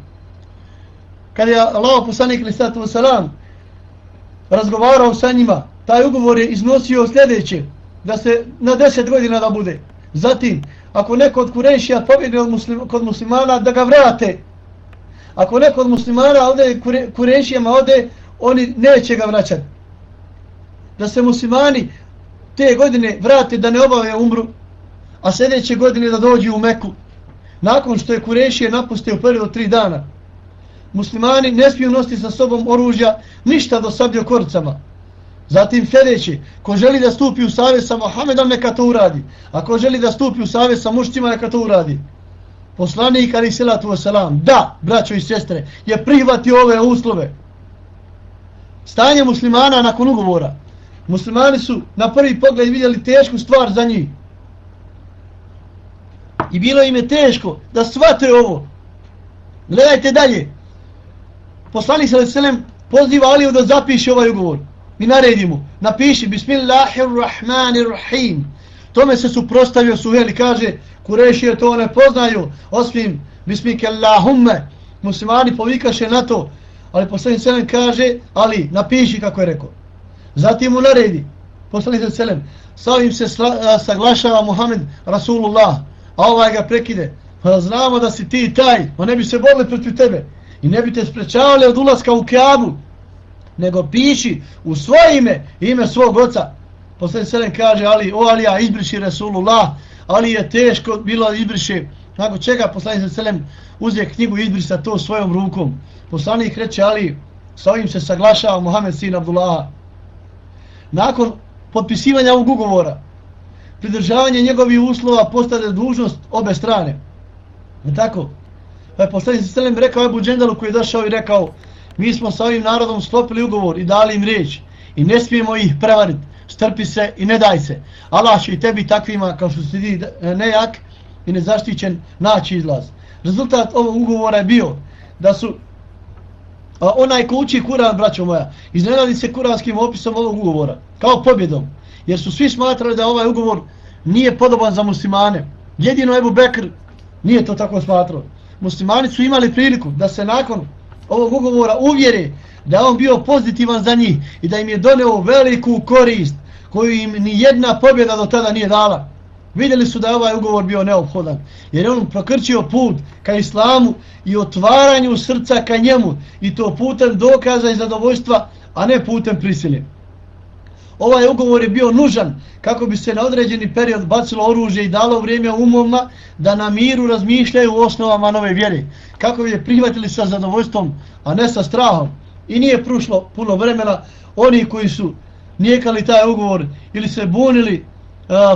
Kad je Allah poslanik Ali sallatu Wasalam razgovarao sa njima, taj ugovor je iznosio sljedeće, da se na deset godina da bude. Zatim, ako neko od Kurešija pobjede od muslim, kod muslimana, da ga vrate. Ako neko od muslimana ode Kurešijama ode, oni neće ga vraćati. Da se muslimani te godine vrate da ne obave umru, a sljedeće godine da dođu u Meku. Nakon što je Kurešije napustio prvi od tri dana. Muslimani ne smiju nositi sa sobom oružja ništa do sablje korcama. Zatim sljedeći, ko želi da stupi u savjet sa Mohamedom, neka to uradi. A ko želi da stupi u savjet sa muštima, neka to uradi. Poslanik Ali Silatu Wasalam, da, braćo i sestre, je prihvatio ove uslove. Stanje muslimana nakon ugovora. Muslimani su na prvi pogled vidjeli tešku stvar za njih. I bilo im je teško da shvate ovo. Gledajte dalje. Poslanik Ali Selam poziva Aliju da zapiše ovaj ugovor mi naredimo, napiši Bismillahirrahmanirrahim. Tome se suprostavio Suhel i kaže, Kureši je to ne poznaju, osim Bismike Allahumme. Muslimani povikaše na to, ali poslani Selem kaže, ali napiši kako je rekao. Zatim mu naredi, poslani Selem, sa ovim se saglašava Muhammed Rasulullah, a ovaj ga prekide. Pa znamo da si ti taj, pa ne bi se borili protiv tebe i ne bi te sprečavali od ulaska u Kjabu, nego piši u svoje ime, ime svog oca. Poslije se kaže, ali, o Alija, izbriši Resulullah, ali je teško bilo izbriši. Nakon čega poslanik se selem uzije knjigu i izbrisa to svojom rukom. Poslanik reče, ali sa ovim se saglašava Muhammed sin Abdullaha. Nakon potpisivanja ovog ugovora, pridržavanje njegovih uslova postade dužnost obe strane. Ne tako? Pa je poslanik selem rekao Ebu Džendalu koji je došao i rekao, mi smo sa ovim narodom sklopili ugovor i dali im riječ i ne smijemo ih prevariti. Strpi se i ne daj se. Allah će i tebi takvima kao što si ti e, nejak i nezaštićen naći izlaz. Rezultat ovog ugovora je bio da su a, onaj ko uči Kuran, braćo moja, iznenadi se kuranskim opisom ovog ugovora, kao pobjedom. Jer su svi smatrali da ovaj ugovor nije podoban za muslimane. Jedino Ebu Bekr nije to tako smatrao. Muslimani su imali priliku da se nakon ovog ugovora uvjere da on bio pozitivan za njih i da im je doneo veliku korist koju im ni jedna pobjeda do tada nije dala. Vidjeli su da je ovaj ugovor bio neophodan jer je on prokrčio put ka islamu i otvaranju srca ka njemu i to putem dokaza i zadovoljstva, a ne putem prisilje. Ovaj ugovor je bio nužan kako bi se na određeni period bacilo oružje i dalo vrijeme umovima da na miru razmišljaju u osnovama nove vjere. Kako bi je prihvatili sa zadovoljstvom, a ne sa strahom I nije prošlo puno vremena, oni koji su nijekali taj ugovor ili se bunili,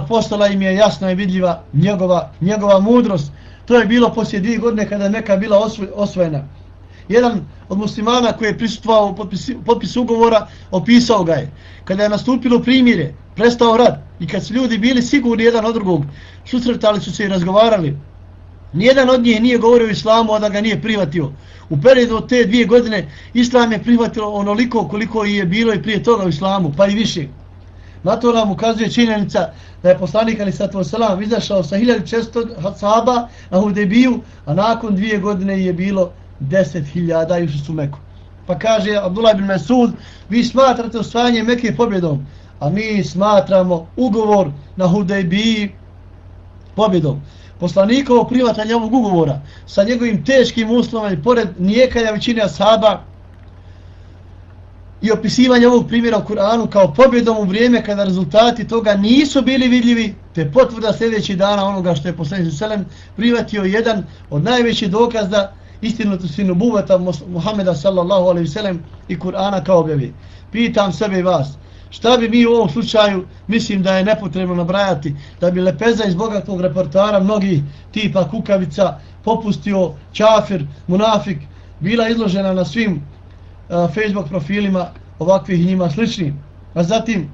postala im je jasna i vidljiva njegova, njegova mudrost. To je bilo poslije dvije godine kada je Meka bila osvojena. Jedan od muslimana koji je prisutvao potpis, potpisu ugovora opisao ga je. Kada je nastupilo primjere, prestao rad i kad su ljudi bili sigurni jedan od drugog, susretali su se i razgovarali. Nijedan od njih nije govorio o islamu, a da ga nije privatio. U periodu od te dvije godine islam je prihvatilo onoliko koliko je bilo i prije toga u islamu, pa i više. Na to nam ukazuje činjenica da je poslanik Ali Sato Salam izašao sa 1600 sahaba na Hudebiju, a nakon dvije godine je bilo 10.000 i ušli su Meku. Pa kaže Abdullah ibn Mesud, vi smatrate osvajanje Mekke pobjedom, a mi smatramo ugovor na Hudejbiji pobjedom. Poslanikovo privatanje ovog ugovora sa njegovim teškim uslovima i pored nijekanja većine ashaba i opisivanje ovog primjera u Kur'anu kao pobjedom u vrijeme kada rezultati toga nisu bili vidljivi, te potvrda sljedećih dana onoga što je poslanik Selem privatio jedan od najvećih dokaza istinu sinu buvata Muhammeda sallallahu alaihi sallam i Kur'ana kao objavi. Pitam sebe i vas, šta bi mi u ovom slučaju, mislim da je nepotrebno nabrajati, da bi lepeza iz bogatog reportara mnogi tipa kukavica popustio čafir, munafik, bila izložena na svim uh, Facebook profilima ovakvih njima sličnim. A zatim,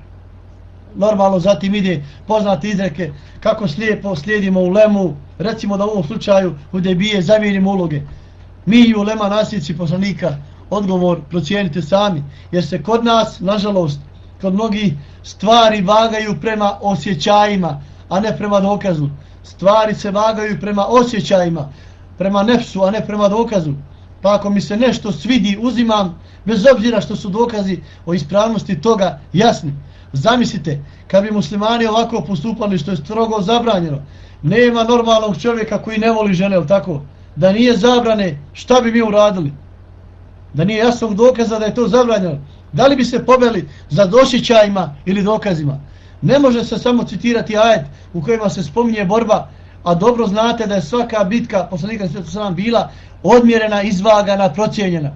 normalno zatim ide poznate izreke kako slijepo slijedimo u lemu, recimo da u ovom slučaju u debije zamijenimo uloge. Mi i ulema nasljedci poslanika odgovor procijenite sami, jer se kod nas, nažalost, kod mnogi stvari vagaju prema osjećajima, a ne prema dokazu. Stvari se vagaju prema osjećajima, prema nefsu, a ne prema dokazu. Pa ako mi se nešto svidi, uzimam, bez obzira što su dokazi o ispravnosti toga jasni. Zamislite, kad bi muslimani ovako postupali što je strogo zabranjeno, nema normalnog čovjeka koji ne voli žene, tako? Da nije zabrane, šta bi mi uradili? Da nije jasnog dokaza da je to zabranjeno. Da li bi se poveli za došićajima ili dokazima? Ne može se samo citirati ajet u kojima se spominje borba, a dobro znate da je svaka bitka poslanika Svetu sam bila odmjerena, izvagana, procijenjena.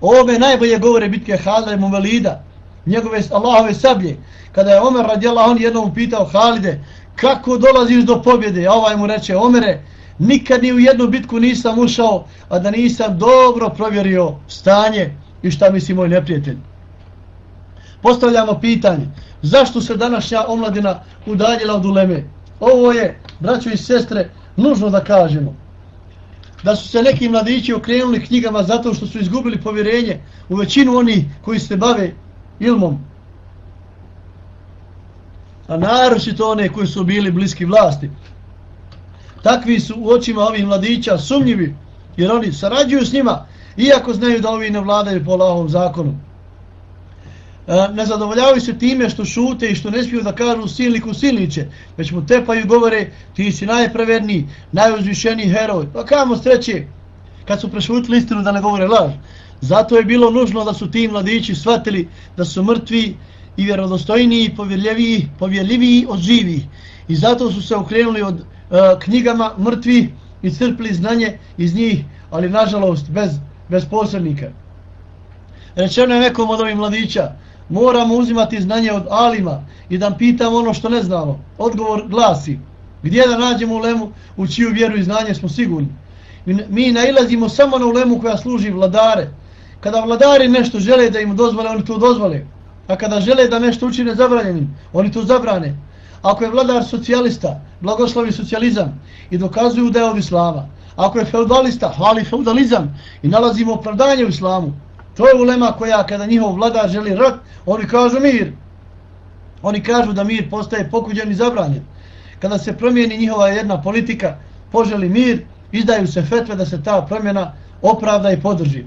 Ove najbolje govore bitke Halida i njegove Allahove sablje. Kada je Omer radijallahu on jednom upitao Halide, kako dolaziš do pobjede? A ovaj mu reče, Omere, nikad ni u jednu bitku nisam ušao, a da nisam dobro provjerio stanje i šta misli moj neprijatelj. Postavljamo pitanje, zašto se današnja omladina udaljila od uleme? Ovo je, braćo i sestre, nužno da kažemo da su se neki mladići okrenuli knjigama zato što su izgubili povjerenje u većinu onih koji se bave ilmom. A naročito one koji su bili bliski vlasti. Takvi su u očima ovih mladića sumnjivi jer oni sarađuju s njima iako znaju da ovi ne vladaju po Allahovom zakonu. E, ne zadovoljavaju se time što šute i što ne smiju da kažu silniku silniće, već mu tepaju i govore ti si najpraverniji, najuzvišeniji heroj. Pa kamo sreće kad su prešutili istinu da ne govore laž. Zato je bilo nužno da su ti mladići shvatili da su mrtvi i vjerodostojniji, povjerljiviji, povjerljiviji od živih. I zato su se okrenuli od E, knjigama mrtvi i crpili znanje iz njih, ali nažalost bez, bez posrednika. Rečeno je nekom od ovih mladića, moramo uzimati znanje od alima i da pitamo ono što ne znamo. Odgovor glasi, gdje da nađemo ulemu u čiju vjeru i znanje smo sigurni. Mi nailazimo samo na ulemu koja služi vladare. Kada vladari nešto žele da im dozvole, oni to dozvole. A kada žele da nešto učine zabranjenim, oni to zabrane. Ako je vladar socijalista, blagoslovi socijalizam i dokazuju da je od islama. Ako je feudalista, hvali feudalizam i nalazimo opravdanje u islamu. To je ulema koja kada njihov vladar želi rat, oni kažu mir. Oni kažu da mir postaje pokuđen i zabranjen. Kada se promijeni njihova jedna politika, poželi mir, izdaju se fetve da se ta promjena opravda i podrži.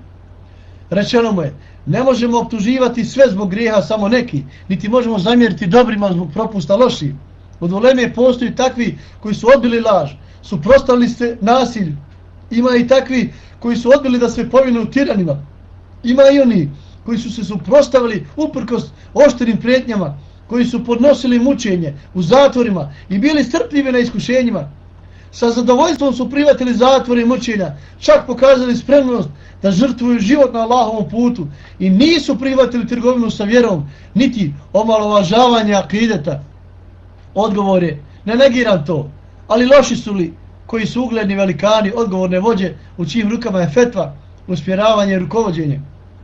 Rečeno mu je, ne možemo optuživati sve zbog grijeha samo neki, niti možemo zamjeriti dobrima zbog propusta loši. Od uleme postoji takvi koji su odbili laž, suprostavili se nasilju. Ima i takvi koji su odbili da se povinu tiranima, ima i oni koji su se suprostavili uprkos oštrim prijetnjama, koji su podnosili mučenje u zatvorima i bili strpljivi na iskušenjima sa zadovoljstvom su privatili zatvore i mučenja, čak pokazali spremnost da žrtvuju život na Allahovom putu i nisu privatili trgovinu sa vjerom, niti omalovažavanje akideta. Odgovor je, ne negiram to, ali loši su li koji su ugledni velikani, odgovorne vođe, u čijim rukama je fetva, uspjeravanje i rukovodđenje.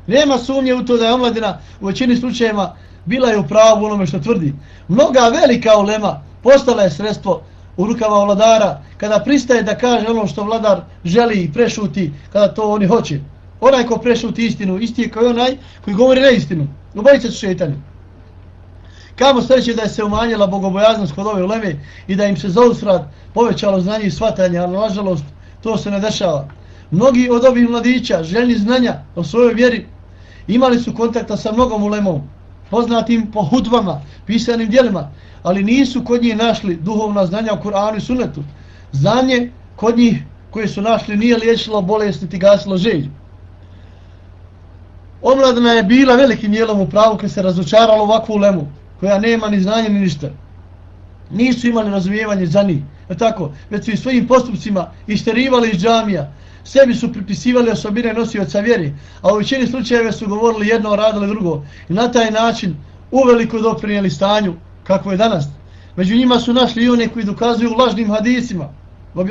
Nema sumnje u to da je omladina u većini slučajeva bila je u pravu onome što tvrdi. Mnoga velika ulema postala je sredstvo u rukama vladara kada pristaje da kaže ono što vladar želi i prešuti kada to oni hoće. Onaj ko prešuti istinu, isti je kao onaj koji govori neistinu. Obojice su šeitani. Kamo sreće da je se umanjila bogobojaznost kod ove uleme i da im se za usrad povećalo znanje i shvatanje, ali nažalost to se ne dešava. Mnogi od ovih mladića, željni znanja o svojoj vjeri, imali su kontakta sa mnogom ulemom, poznatim po hudbama, pisanim dijelima, ali nisu kod njih našli duhovna znanja u Kur'anu i Sunnetu. Znanje kod njih koje su našli nije liječilo bolest niti gasilo želju. Omladina je bila velikim dijelom u pravu kad se razočaralo ovakvu ulemu, koja nema ni znanja ni ništa. Nisu imali razumijevanje za njih, je tako? Već su i svojim postupcima isterivali iz džamija, sebi su pripisivali osobine nosioca vjeri, a u većini slučajeve su govorili jedno, radili drugo. I na taj način uveliko doprinijeli stanju kako je danas. Među njima su našli i one koji dokazuju lažnim hadisima,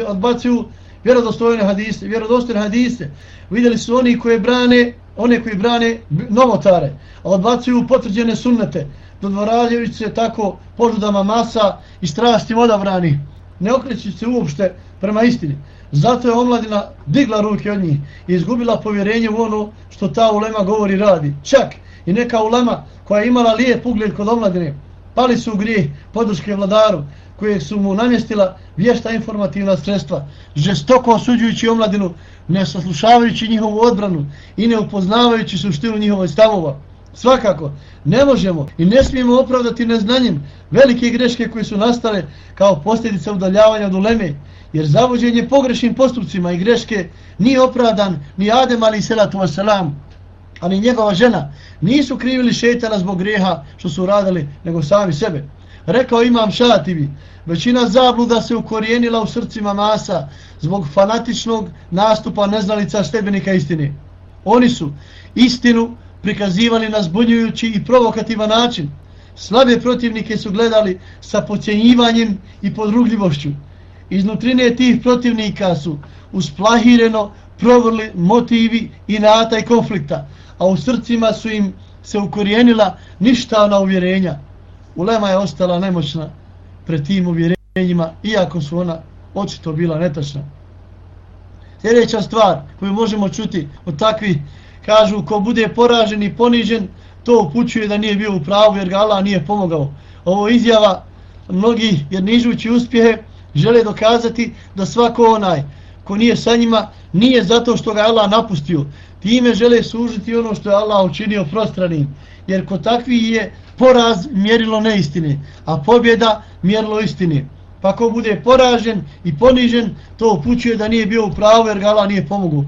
odbacuju vjerodostojne hadise, vjerodostojne hadise. Vidjeli su oni koji brane, one koji brane novotare, a odbacuju potvrđene sunnete, dodvoravljajući se tako požudama masa i strastim odabrani, ne okrećući se uopšte prema istini. Zato je omladina digla ruke od njih i izgubila povjerenje u ono što ta ulema govori radi. Čak i neka ulema koja je imala lijep ugled kod omladine, pali su u grijeh podrške vladaru koje su mu namjestila vješta informativna sredstva, žestoko osuđujući omladinu, ne saslušavajući njihovu odbranu i ne upoznavajući suštinu njihovoj stavova. Svakako, ne možemo i ne smijemo opravdati neznanjem velike greške koje su nastale kao posljedica udaljavanja od uleme, jer zavođenje pogrešnim postupcima i greške nije opravdan ni Adem ali selatu wasalam, ali njegova žena nisu krivili šetana zbog greha što su radili, nego sami sebe. Rekao imam šativi, većina zabluda se ukorijenila u srcima masa zbog fanatičnog nastupa neznalica stebenika istine. Oni su istinu prikazivali na zbunjujući i provokativan način. Slabe protivnike su gledali sa pocijenjivanjem i podrugljivošću. Iznutrine tih protivnika su usplahireno provrli motivi i nata i konflikta, a u srcima su im se ukorijenila ništavna uvjerenja. Ulema je ostala nemoćna pred tim uvjerenjima, iako su ona očito bila netačna. Sljedeća stvar koju možemo čuti od takvih kažu ko bude poražen i ponižen to upućuje da nije bio u pravu jer ga Allah nije pomogao ovo izjava mnogi jer nižući uspjehe žele dokazati da svako onaj ko nije sa njima nije zato što ga Allah napustio. Time žele sužiti ono što je Allah učinio prostranim. Jer ko takvi je poraz mjerilo neistine a pobjeda mjerilo istine. Pa ko bude poražen i ponižen to upućuje da nije bio u pravu jer ga Allah nije pomogao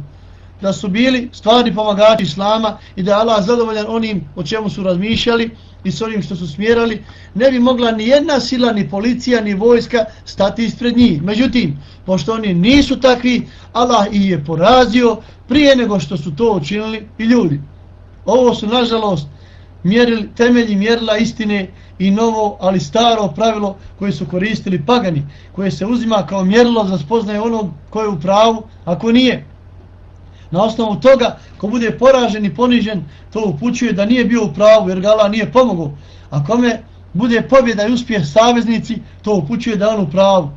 da su bili stvarni pomagači Islama i da je Allah zadovoljan onim o čemu su razmišljali i s onim što su smjerali, ne bi mogla ni jedna sila, ni policija, ni vojska stati ispred njih. Međutim, pošto oni nisu takvi, Allah ih je porazio prije nego što su to učinili i ljudi. Ovo su, nažalost, mjerili, temelji mjerila istine i novo, ali staro pravilo koje su koristili pagani, koje se uzima kao mjerilo za spoznaje onog koje je u pravu, ako nije. Na osnovu toga, ko bude poražen i ponižen, to upućuje da nije bio u pravu, jer ga Allah nije pomogao. A kome bude pobjeda i uspjeh saveznici, to upućuje da on u pravu.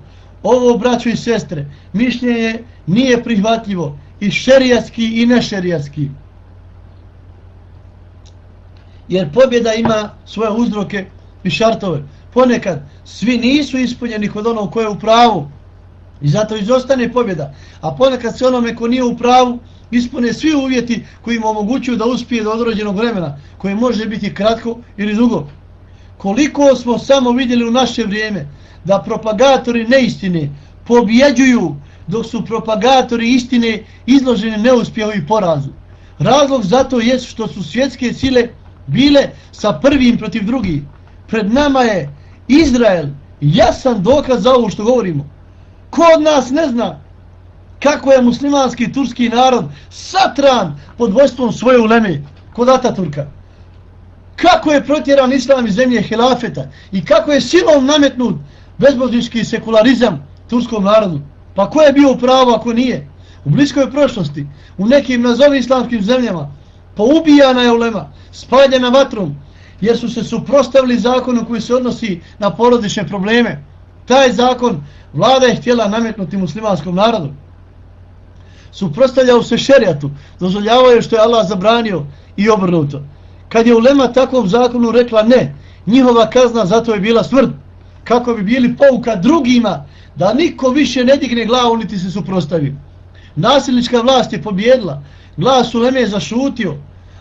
Ovo, braćo i sestre, mišljenje nije prihvatljivo i šerijatski i nešerijatski. Jer pobjeda ima svoje uzroke i šartove. Ponekad svi nisu ispunjeni kod onog koje je u pravu. I zato izostane pobjeda. A ponekad se onome ko nije u pravu, ispune svi uvjeti koji im omogućuju da uspije do odrođenog vremena, koje može biti kratko ili dugo. Koliko smo samo vidjeli u naše vrijeme da propagatori neistine pobjeđuju dok su propagatori istine izloženi neuspjehu i porazu. Razlog zato je što su svjetske sile bile sa prvim protiv drugih. Pred nama je Izrael jasan dokaz za ovo što govorimo. Ko od nas ne zna kako je muslimanski turski narod satran pod vojstvom svoje uleme kod Ataturka? Kako je protjeran islam iz zemlje hilafeta i kako je silom nametnut bezbožnički sekularizam turskom narodu? Pa ko je bio pravo ako nije? U bliskoj prošlosti, u nekim nazovi islamskim zemljama, pa poubijana je ulema, spaljena vatrom, jer su se suprostavili zakonu koji se odnosi na porodične probleme. Taj zakon vlada je htjela nametnuti muslimanskom narodu. Suprostavljao se šerijatu, dozvoljavaju što je Allah zabranio i obrnuto. Kad je ulema takvom zakonu rekla ne, njihova kazna zato je bila smrt, kako bi bili pouka drugima da niko više ne digne glavu niti se suprostavi. Nasilnička vlast je pobjedila, glas uleme je zašutio,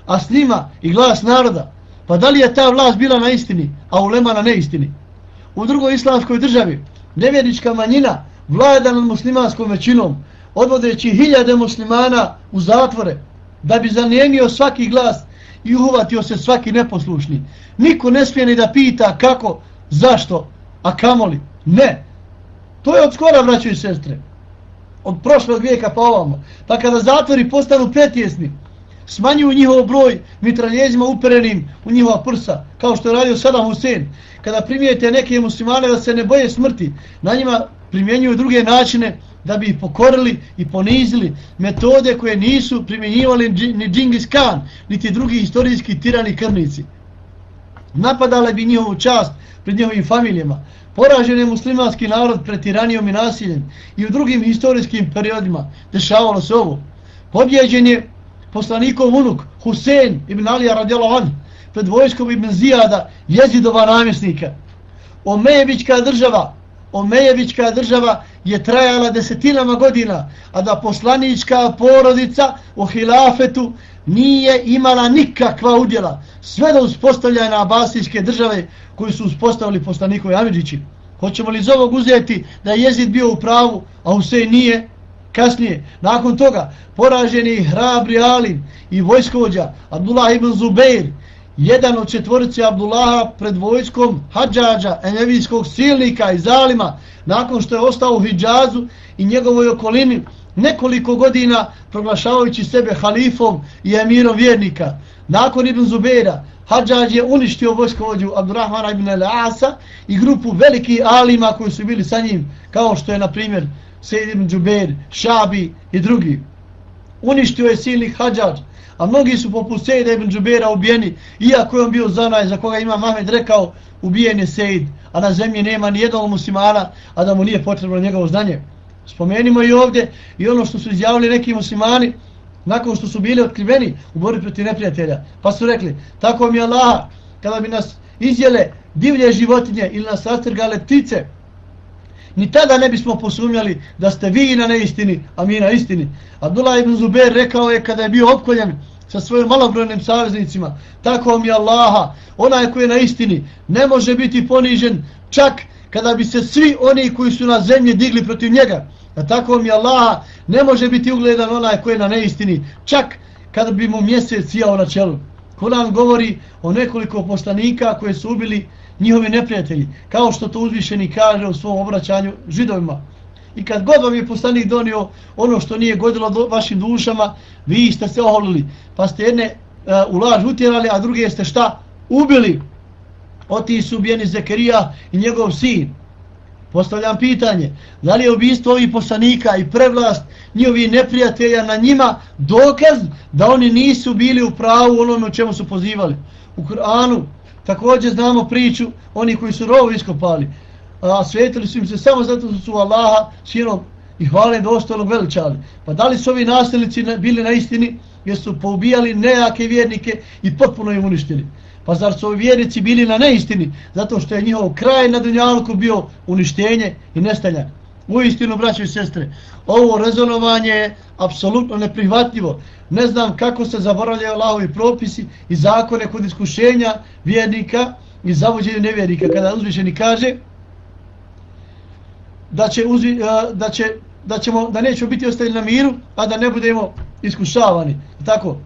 a s njima i glas naroda. Pa da li je ta vlast bila na istini, a ulema na neistini? U drugoj islamskoj državi, nevjernička manjina vlada nad muslimanskom većinom, odvodeći hiljade muslimana u zatvore, da bi zanijenio svaki glas i uhovatio se svaki neposlušni. Niko ne smije ni da pita kako, zašto, a kamoli. Ne. To je od skora, braćo i sestre. Od prošlog vijeka pa ovamo. Pa kada zatvori postanu pretjesni, smanjuju njihov broj mitraljezima uperenim u njihova prsa, kao što je radio Saddam Hussein. Kada primijete neke muslimane da se ne boje smrti, na njima primjenjuju druge načine da bi ih pokorili i ponizili metode koje nisu primjenjivali ni Džingis Khan, niti drugi istorijski tirani krvnici. Napadale bi njihovu čast pred njihovim familijama. Poražen je muslimanski narod pred tiranijom i nasiljem i u drugim historijskim periodima dešavalo se ovo. Pobjeđen je poslanikov unuk Husein ibn Alija radijalo pred vojskom ibn Zijada jezidova namjesnika. Omejevićka država Omejevićka država je trajala desetinama godina, a da poslanička porodica u hilafetu nije imala nikakva udjela, sve do uspostavljanja abasijske države koju su uspostavili poslanikovi Amidžići. Hoćemo li iz ovog uzeti da je jezid bio u pravu, a Husein nije? Kasnije, nakon toga, poraženi hrabri Alim i vojskovođa Abdullah ibn Zubeir, jedan od četvorice Abdullaha pred vojskom Hadžađa, enevijskog silnika i zalima, nakon što je ostao u Hidžazu i njegovoj okolini nekoliko godina proglašavajući sebe halifom i emirom vjernika. Nakon Ibn Zubeira, Hadžađ je uništio vojskovođu Abdurrahmana ibn Al-Asa i grupu velikih alima koji su bili sa njim, kao što je, na primjer, Sejid ibn Džubeir, Šabi i drugi. Uništio je silnik Hadžađ, a mnogi su poput Sejda ibn Džubera ubijeni, iako je on bio zanaj za koga ima Mahmed rekao, ubijen je Sejd, a na zemlji nema ni jednog muslimana, a da mu nije potrebno njegovo znanje. Spomenimo i ovdje i ono što su izjavili neki muslimani, nakon što su bili otkriveni u borbi proti neprijatelja, pa su rekli, tako mi je Allah, kada bi nas izjele divlje životinje ili nas rastrgale ptice, ni tada ne bismo posumjali da ste vi na neistini, a mi na istini. Abdullah ibn Zubair rekao je kada je bio opkoljen sa svojim malobrojnim saveznicima, tako mi Allaha, onaj koji je na istini, ne može biti ponižen čak kada bi se svi oni koji su na zemlji digli protiv njega. A tako mi Allaha, ne može biti ugledan onaj koji je na neistini, čak kada bi mu mjesec sijao na čelu. Kuran govori o nekoliko poslanika koje su ubili njihovi neprijatelji, kao što to uzvišeni kaže u svom obraćanju židovima. I kad god vam je poslanik donio ono što nije godilo do vašim dušama, vi ste se oholili, pa ste jedne uh, u laž utjerali, a druge ste šta? Ubili. Oti su ubijeni Zekerija i njegov sin. Postavljam pitanje, da li je ubijstvo ovih poslanika i prevlast njihovi neprijatelja na njima dokaz da oni nisu bili u pravu onome o čemu su pozivali? U Kur'anu Također znamo priču oni koji su rovu iskopali, a svetili su im se samo zato što su Allaha sinom i hvale do ostalog veličali. Pa da li su ovi nasilnici bili na istini jer su poubijali nejake vjernike i potpuno im uništili? Pa zar su ovi vjernici bili na neistini zato što je njihov kraj na Dunjalku bio uništenje i nestanje? U istinu, braći i sestre, ovo rezonovanje je apsolutno neprihvatljivo. Ne znam kako se zaboravljaju Allahovi propisi i zakone kod iskušenja vjernika i zavođenja nevjernika. Kada uzvišeni kaže da, će uzvi, da, će, da, ćemo, da nećemo biti ostavljeni na miru, a da ne budemo iskušavani. Tako.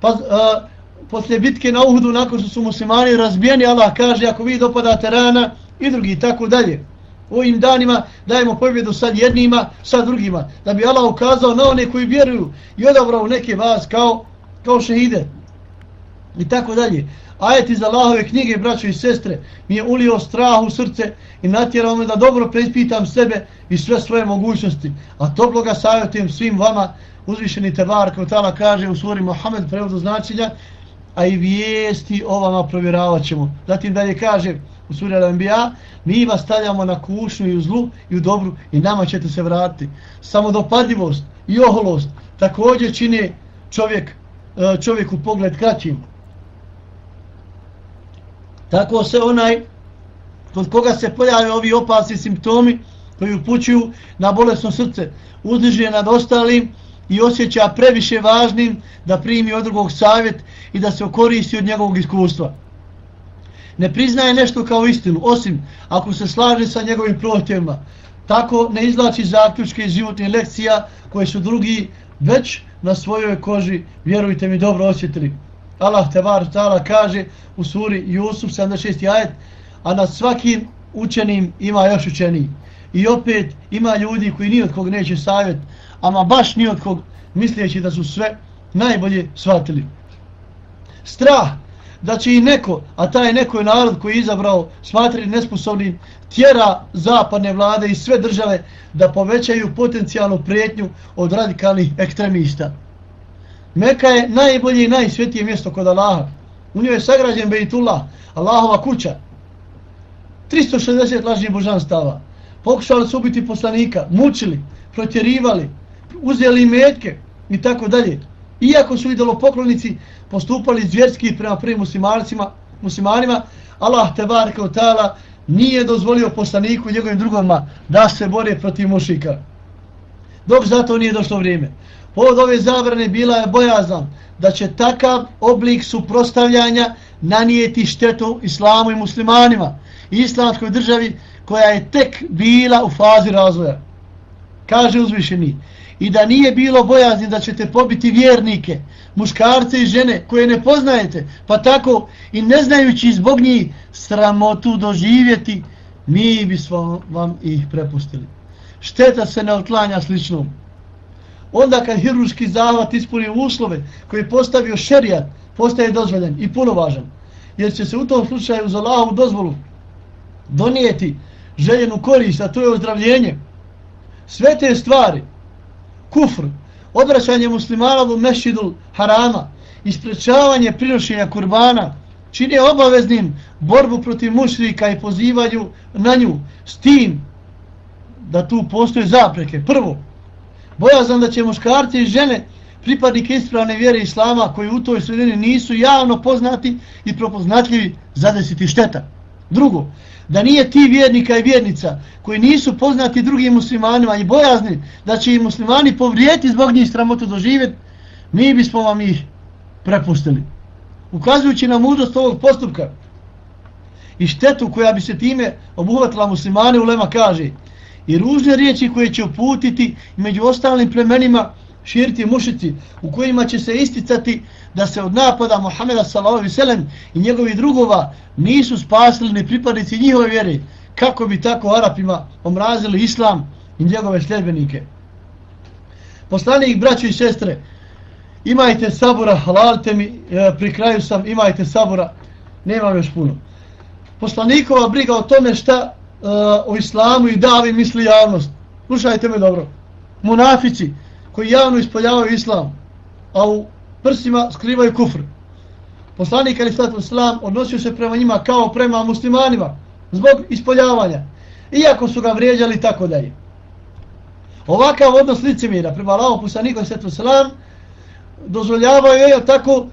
Pa, a, poslije bitke na Uhudu, nakon što su muslimani razbijeni, Allah kaže, ako vi dopadate rana i drugi, tako dalje ovim danima dajemo pobjedu sad jednima, sad drugima, da bi Allah ukazao na one koji vjeruju i odabrao neke vas kao, kao šehide. I tako dalje. Ajet iz Allahove knjige, braćo i sestre, mi je ulio strah u srce i natjerao me da dobro preispitam sebe i sve svoje mogućnosti. A toplo ga savjetujem svim vama, uzvišeni Tebar, kao tala kaže u suri Mohamed, prevodu značenja, a i vijesti o vama provjeravat ćemo. Zatim dalje kaže u suri Al-Anbiya, mi vas stavljamo na kušnju i u zlu i u dobru i nama ćete se vratiti. Samodopadljivost i oholost također čine čovjek, e, čovjeku pogled kraćim. Tako se onaj kod koga se pojave ovi opasni simptomi koji upućuju na bolesno srce, uzdiže nad ostalim i osjeća previše važnim da primi od drugog savjet i da se okoristi od njegovog iskustva. Ne priznaje nešto kao istinu, osim ako se slaže sa njegovim prohtjevima. Tako ne izlači zaključke iz životnih lekcija koje su drugi već na svojoj koži, vjerujte mi, dobro osjetili. Allah tebar Tala kaže u suri Jusuf 76. ajet, a nad svakim učenim ima još učeniji. I opet ima ljudi koji ni od kog neće savjet, ama baš ni od kog misleći da su sve najbolje shvatili. Strah da će i neko, a taj neko je narod koji je izabrao smatrati nesposobnim, tjera zapadne vlade i sve države da povećaju potencijalnu prijetnju od radikalnih ekstremista. Meka je najbolje i najsvetije mjesto kod Allaha. U njoj je sagrađen Bejtullah, Allahova kuća. 360 lažnih božanstava. Pokušali su ubiti poslanika, mučili, protjerivali, uzeli metke i tako dalje. Iako su idolopoklonici postupali zvjerski prema prvim muslimanima, muslimanima, Allah te barke taala nije dozvolio poslaniku i njegovim drugovima da se bore protiv mušika. Dok zato nije došlo vrijeme. Povod ove zabrane bila je bojazan da će takav oblik suprostavljanja nanijeti štetu islamu i muslimanima i islamskoj državi koja je tek bila u fazi razvoja. Kaže uzvišeni, i da nije bilo bojazni da ćete pobiti vjernike, muškarce i žene koje ne poznajete, pa tako i ne znajući zbog njih sramotu doživjeti, mi bi vam ih prepustili. Šteta se ne otlanja sličnom. Onda kad hiruški zahvat ispuni uslove koji postavio šerijat, postaje dozvoljen i puno važan. Jer će se u tom slučaju za Allahovu dozvolu donijeti željenu korist, a to je ozdravljenje. Sve te stvari, kufr, odvraćanje muslimana u mešidu harama, isprečavanje prinošenja kurbana, čini obaveznim borbu protiv mušrika i pozivaju na nju s tim da tu postoje zapreke. Prvo, bojazan da će muškarci i žene pripadnike ispravne vjere Islama koji u toj sredini nisu javno poznati i propoznatljivi zadesiti šteta. Drugo, da nije ti vjernika i vjernica koji nisu poznati drugim muslimanima i bojazni da će i muslimani povrijeti zbog njih sramotu doživjeti, mi bismo vam ih prepustili. Ukazujući na mudrost ovog postupka i štetu koja bi se time obuhvatila muslimane, Ulema kaže i ružne riječi koje će uputiti među ostalim plemenima širiti mušici u kojima će se isticati da se od napada Muhameda sallallahu alejhi i njegovi drugova nisu spasili ni pripadnici njihove vjere kako bi tako Arapima omrazili islam i njegove sljedbenike. Poslanik braćo i sestre, imajte sabura, halalite mi, e, pri kraju sam, imajte sabura, nemam još puno. Poslanikova briga o tome šta uh, o islamu i davi misli javnost. Slušajte me dobro. Munafici koji javno ispoljavaju islam, a u prsima skrivaju kufr. Poslanik Ali Sallatu Islam odnosio se prema njima kao prema muslimanima zbog ispoljavanja. Iako su ga vrijeđali tako dalje. Ovakav odnos licemira prema Allaho poslaniku Ali Sallatu Islam dozvoljavaju je tako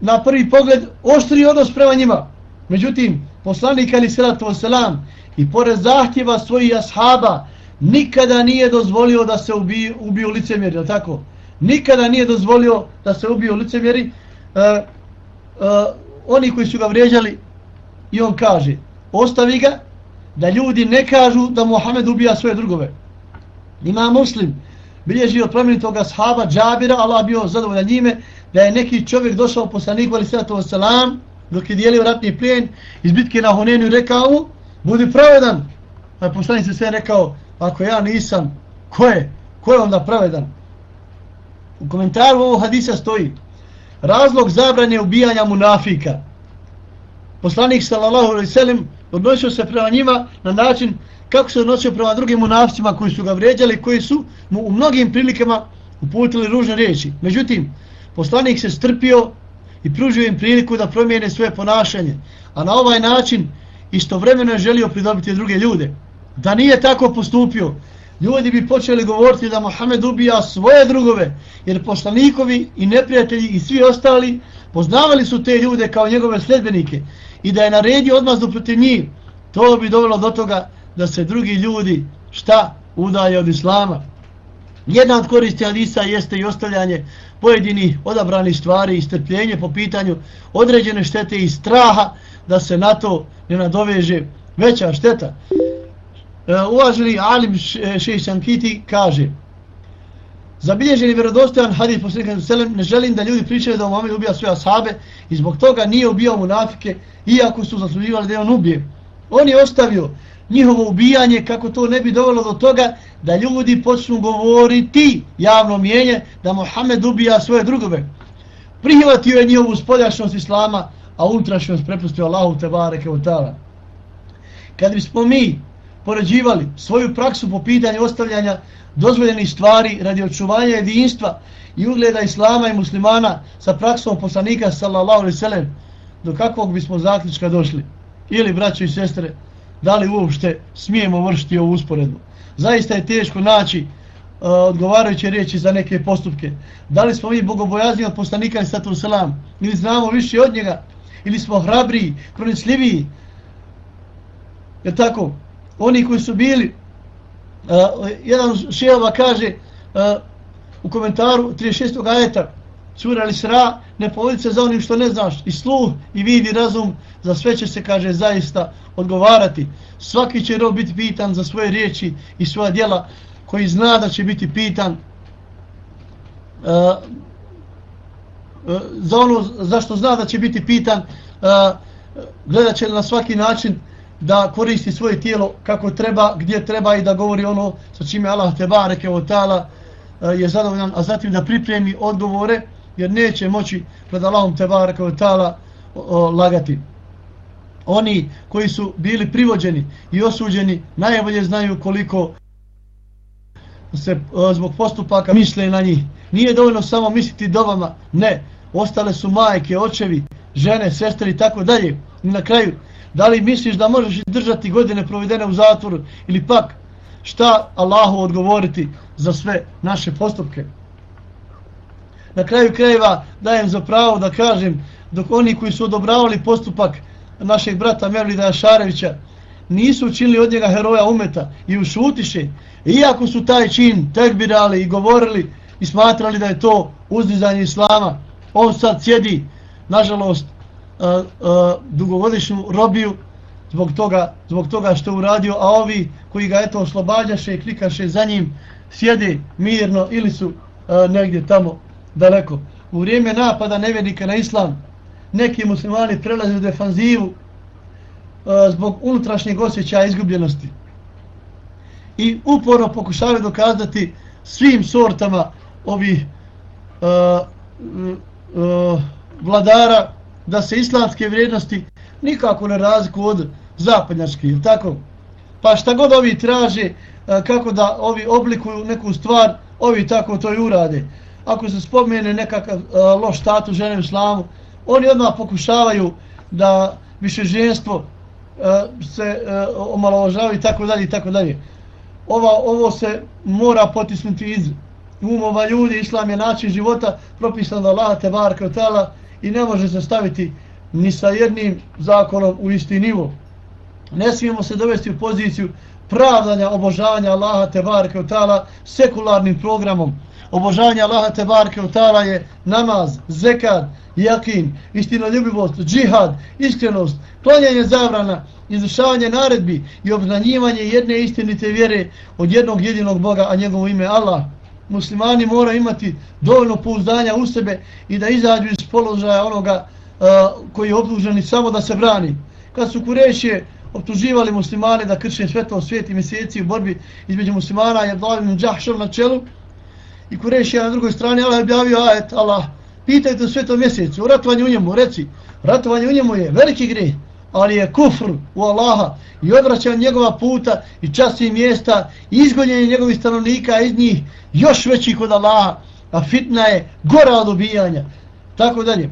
na prvi pogled oštri odnos prema njima. Međutim, poslanik Ali Sallatu Islam i pored zahtjeva svojih ashaba nikada nije dozvolio da se ubiju, ubiju licemjeri, je tako? Nikada nije dozvolio da se ubiju licemjeri. E, uh, oni koji su ga vrijeđali i on kaže, ostavi ga da ljudi ne kažu da Muhammed ubija svoje drugove. Ima muslim, bilježi od plemenitog sahaba Džabira, Allah bio zadovoljan njime, da je neki čovjek došao poslaniku ali sallatu wasalam, dok je dijelio ratni plijen iz bitke na Hunenu i rekao mu, budi pravedan, Pa poslanik se sve rekao, ako ja nisam, ko je? Ko je onda pravedan? U komentaru ovog hadisa stoji razlog zabranje ubijanja munafika. Poslanik sallallahu alejhi ve sellem odnosio se prema njima na način kako se odnosio prema drugim munaficima koji su ga vređali, koji su mu u mnogim prilikama uputili ružne riječi. Međutim, poslanik se strpio i pružio im priliku da promijene svoje ponašanje, a na ovaj način istovremeno je želio pridobiti druge ljude. Da nije tako postupio, ljudi bi počeli govoriti da Mohamed ubija svoje drugove, jer poslanikovi i neprijatelji i svi ostali poznavali su te ljude kao njegove sljedbenike i da je naredio odmazdu protiv njih, to bi dovelo do toga da se drugi ljudi šta udaje od islama. Jedna od koristi Alisa jeste i ostavljanje pojedinih odabranih stvari i strpljenje po pitanju određene štete i straha da se na to ne nadoveže veća šteta. E, uvaženi Alim e, Šeišan Kiti kaže Zabilježen je vjerodostojan hadis posljednika Selem, ne želim da ljudi pričaju da Muhammed ubija svoje asabe i zbog toga nije ubijao munafike, iako su zasluživali da je on ubije. On je ostavio njihovo ubijanje kako to ne bi dovelo do toga da ljudi počnu govoriti javno mijenje da Muhammed ubija svoje drugove. Prihvatio je njihovu spoljašnost Islama, a ultrašnost prepustio Allahu te bareke u tala. Kad bismo mi poređivali svoju praksu po pitanju ostavljanja dozvoljenih stvari radi očuvanja jedinstva i ugleda Islama i muslimana sa praksom poslanika sallallahu alaihi sallam, do kakvog bismo zaključka došli? Ili, braćo i sestre, da li uopšte smijemo vršiti ovu usporedbu? Zaista je teško naći uh, odgovarajuće riječi za neke postupke. Da li smo mi bogobojazni od poslanika sallallahu alaihi ili znamo više od njega, ili smo hrabri, pronicljiviji, je tako? Oni koji su bili Uh, jedan šejova kaže uh, u komentaru 36. ajeta Sura Al-Isra ne police za onim što ne znaš i sluh i vidi razum za sve će se kaže zaista odgovarati svaki će rob biti pitan za svoje riječi i svoja djela koji zna da će biti pitan uh, uh, za ono zašto zna da će biti pitan uh, gledat će na svaki način da koristi svoje tijelo kako treba, gdje treba i da govori ono sa čime Allah te bareke o tala e, je zadovoljan, a zatim da pripremi odgovore, jer neće moći pred Allahom te bareke o tala lagati. Oni koji su bili privođeni i osuđeni najbolje znaju koliko se e, zbog postupaka misle na njih. Nije dovoljno samo misliti dobama, ne. Ostale su majke, očevi, žene, sestre i tako dalje. I na kraju, Da li misliš da možeš držati godine provedene u zatvoru ili pak šta Allahu odgovoriti za sve naše postupke? Na kraju krajeva dajem za pravo da kažem dok oni koji su odobravali postupak našeg brata Mevlida Šarevića nisu učinili od njega heroja umeta i ušutiše, iako su taj čin tekbirali i govorili i smatrali da je to uzdizanje Islama, on sad sjedi, nažalost, uh, dugovodišnju robiju zbog toga, zbog toga što uradio, a ovi koji ga eto oslobađaše i klikaše za njim sjede mirno ili su uh, negdje tamo daleko. U vrijeme napada nevjernika na islam neki muslimani prelaze u defanzivu uh, zbog unutrašnjeg osjećaja izgubljenosti i uporno pokušavaju dokazati svim sortama ovih uh, uh, vladara da se islamske vrijednosti nikako ne razliku od zapadnjačke, tako? Pa šta god ovi traže, eh, kako da ovi oblikuju neku stvar, ovi tako to i urade. Ako se spomene nekakav eh, loš status žene u islamu, oni odmah pokušavaju da više ženstvo eh, se omalovažavaju i tako dalje i tako dalje. Ova, ovo se mora potisnuti iz umova ljudi, islam je način života propisan da Allah te barka od tala i ne može se staviti ni sa jednim zakonom u isti nivo. Ne smijemo se dovesti u poziciju pravdanja obožavanja Allaha te Utala sekularnim programom. Obožavanje Allaha te Utala je namaz, zekad, jakin, istinoljubivost, džihad, iskrenost, klanjanje zabrana, izvršavanje naredbi i obznanjivanje jedne istinite vjere od jednog jedinog Boga, a njegovo ime Allah muslimani moraju imati dovoljno pouzdanja u sebe i da izađu iz položaja onoga uh, koji je obduženi samo da se brani. Kad su kurešije optuživali muslimane da krše svetlo svijeti mjeseci u borbi između muslimana jer Abdullah Džahšar na čelu i kurešija na drugoj strani Allah je objavio ajet Allah pitajte u svetom mjesecu ratovanje ratovanju u njemu reci ratovanje u njemu je veliki greh ali je kufr u Allaha i odvraćan njegova puta i časti mjesta i izgoljenje njegovih stanovnika iz njih još veći kod Allaha a fitna je gora od ubijanja. Tako dalje.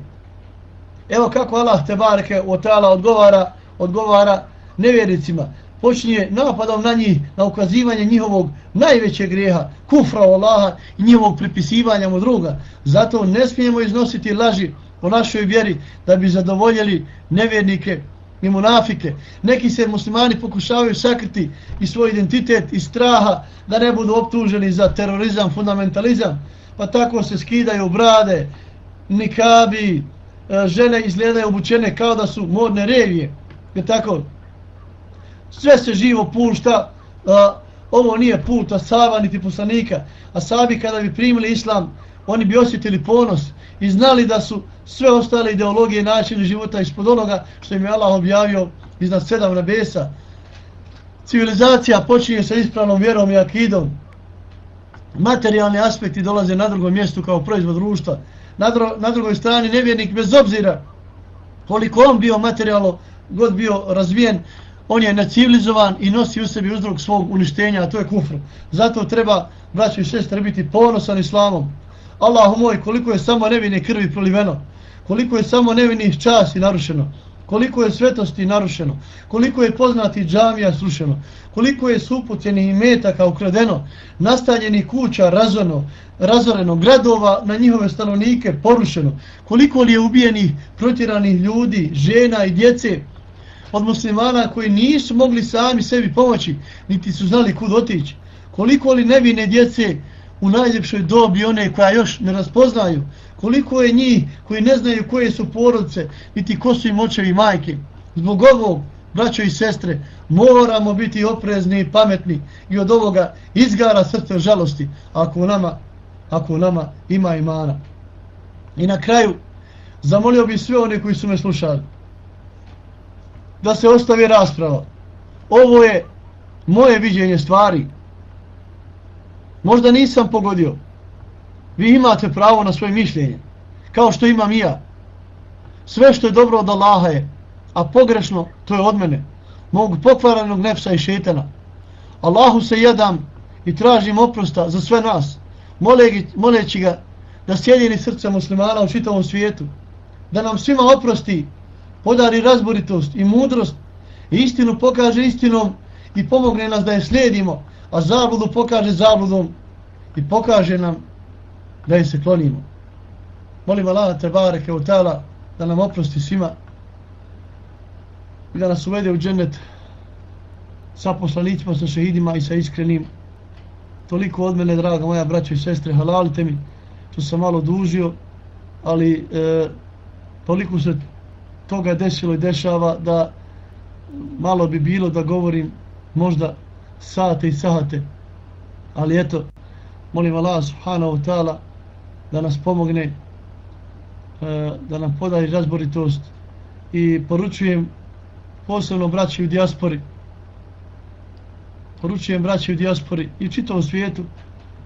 Evo kako Allah te bareke o odgovara odgovara nevjericima počinje napadom na njih na ukazivanje njihovog najvećeg grijeha kufra u Allaha i njihovog pripisivanja mu druga. Zato ne smijemo iznositi laži o našoj vjeri da bi zadovoljili nevjernike ni munafike. Neki se muslimani pokušavaju sakriti i svoj identitet i straha da ne budu optuženi za terorizam, fundamentalizam. Pa tako se skidaju brade, nikabi, e, žene izgledaju obučene kao da su modne revije. Je tako? Sve se živo pušta. Ovo nije put Asaba niti poslanika. Asabi kada bi primili islam, oni bi osjetili ponos i znali da su sve ostale ideologije načini života ispod onoga što im je Allah objavio iznad sedam nebesa. Civilizacija počinje sa ispravnom vjerom i akidom. Materijalni aspekti dolaze na drugom mjestu kao proizvod društva. Na, dro, na drugoj strani nevjernik bez obzira koliko on bio materijalno god bio razvijen, on je necivilizovan i nosi u sebi uzrok svog uništenja, a to je kufr. Zato treba, braći i sestre, biti ponosan islamom. Allahu moj, koliko je samo nevine krvi proliveno, koliko je samo nevinih časti narušeno, koliko je svetosti narušeno, koliko je poznati džamija srušeno, koliko je supućenih metaka ukradeno, nastanjenih kuća razoreno, razoreno, gradova na njihove stanovnike porušeno, koliko li je ubijenih, protiranih ljudi, žena i djece od muslimana koji nisu mogli sami sebi pomoći, niti su znali kud otići, koliko li nevine djece u najljepšoj dobi one koja još ne raspoznaju koliko je njih koji ne znaju koje su porodice, niti ko su im očevi majke. Zbog ovog braćo i sestre moramo biti oprezni i pametni i od ovoga izgara srce žalosti ako u nama ako u nama ima imana. I na kraju zamolio bi sve one koji su me slušali da se ostavi rasprava. Ovo je moje viđenje stvari. Možda nisam pogodio. Vi imate pravo na svoje mišljenje. Kao što imam i ja. Sve što je dobro od Allaha je. A pogrešno to je od mene. Mog pokvaranog nefsa i šetana. Allahu se jedam i tražim oprosta za sve nas. Moleći ga da sjedini srce muslimana u čitavom svijetu. Da nam svima oprosti, podari razboritost i mudrost i istinu pokaže istinom i pomogne nas da je slijedimo a zabludu pokaže zabludom i pokaže nam da je se klonimo. Molim Allah te bareke u tala da nam oprosti svima i da nas uvede u džennet sa poslanicima, sa šehidima i sa iskrenim. Toliko od mene, draga moja braća i sestre, halalite mi što sam malo dužio, ali e, toliko se toga desilo i dešava da malo bi bilo da govorim možda sate i sate. Ali eto, molim Allah subhanahu wa ta'ala da nas pomogne, e, da nam podari razboritost i poručujem posebno braći u dijaspori, poručujem braći u dijaspori i u čitavom svijetu,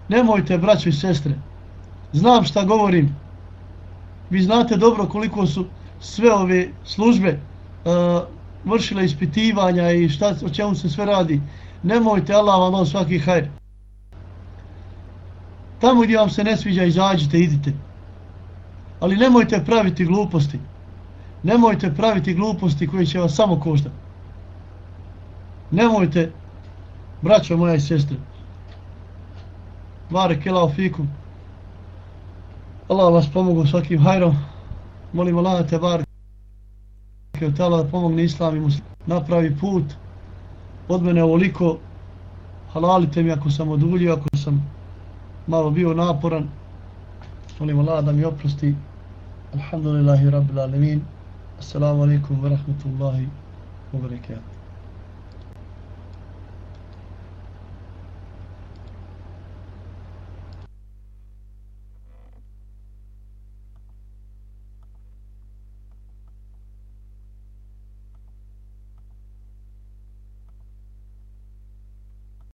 nemojte braći i sestre, znam šta govorim, vi znate dobro koliko su sve ove službe uh, vršile ispitivanja i šta, o čemu se sve radi nemojte Allah vam on svaki hajr. Tamo gdje vam se ne sviđa, izađite, idite. Ali nemojte praviti gluposti. Nemojte praviti gluposti koji će vas samo koštati. Nemojte, braćo moja i sestre, Bare kelao fikum. Allah vas pomogu svakim hajrom. Molim Allah te bar. Da pomogne islam i muslim. Napravi put od mene ovoliko halalite mi ako sam oduljio, ako sam malo bio naporan. Molim Allah da mi oprosti. Alhamdulillahi rabbil alemin assalamu alaikum wa rahmatullahi wa barakatuh.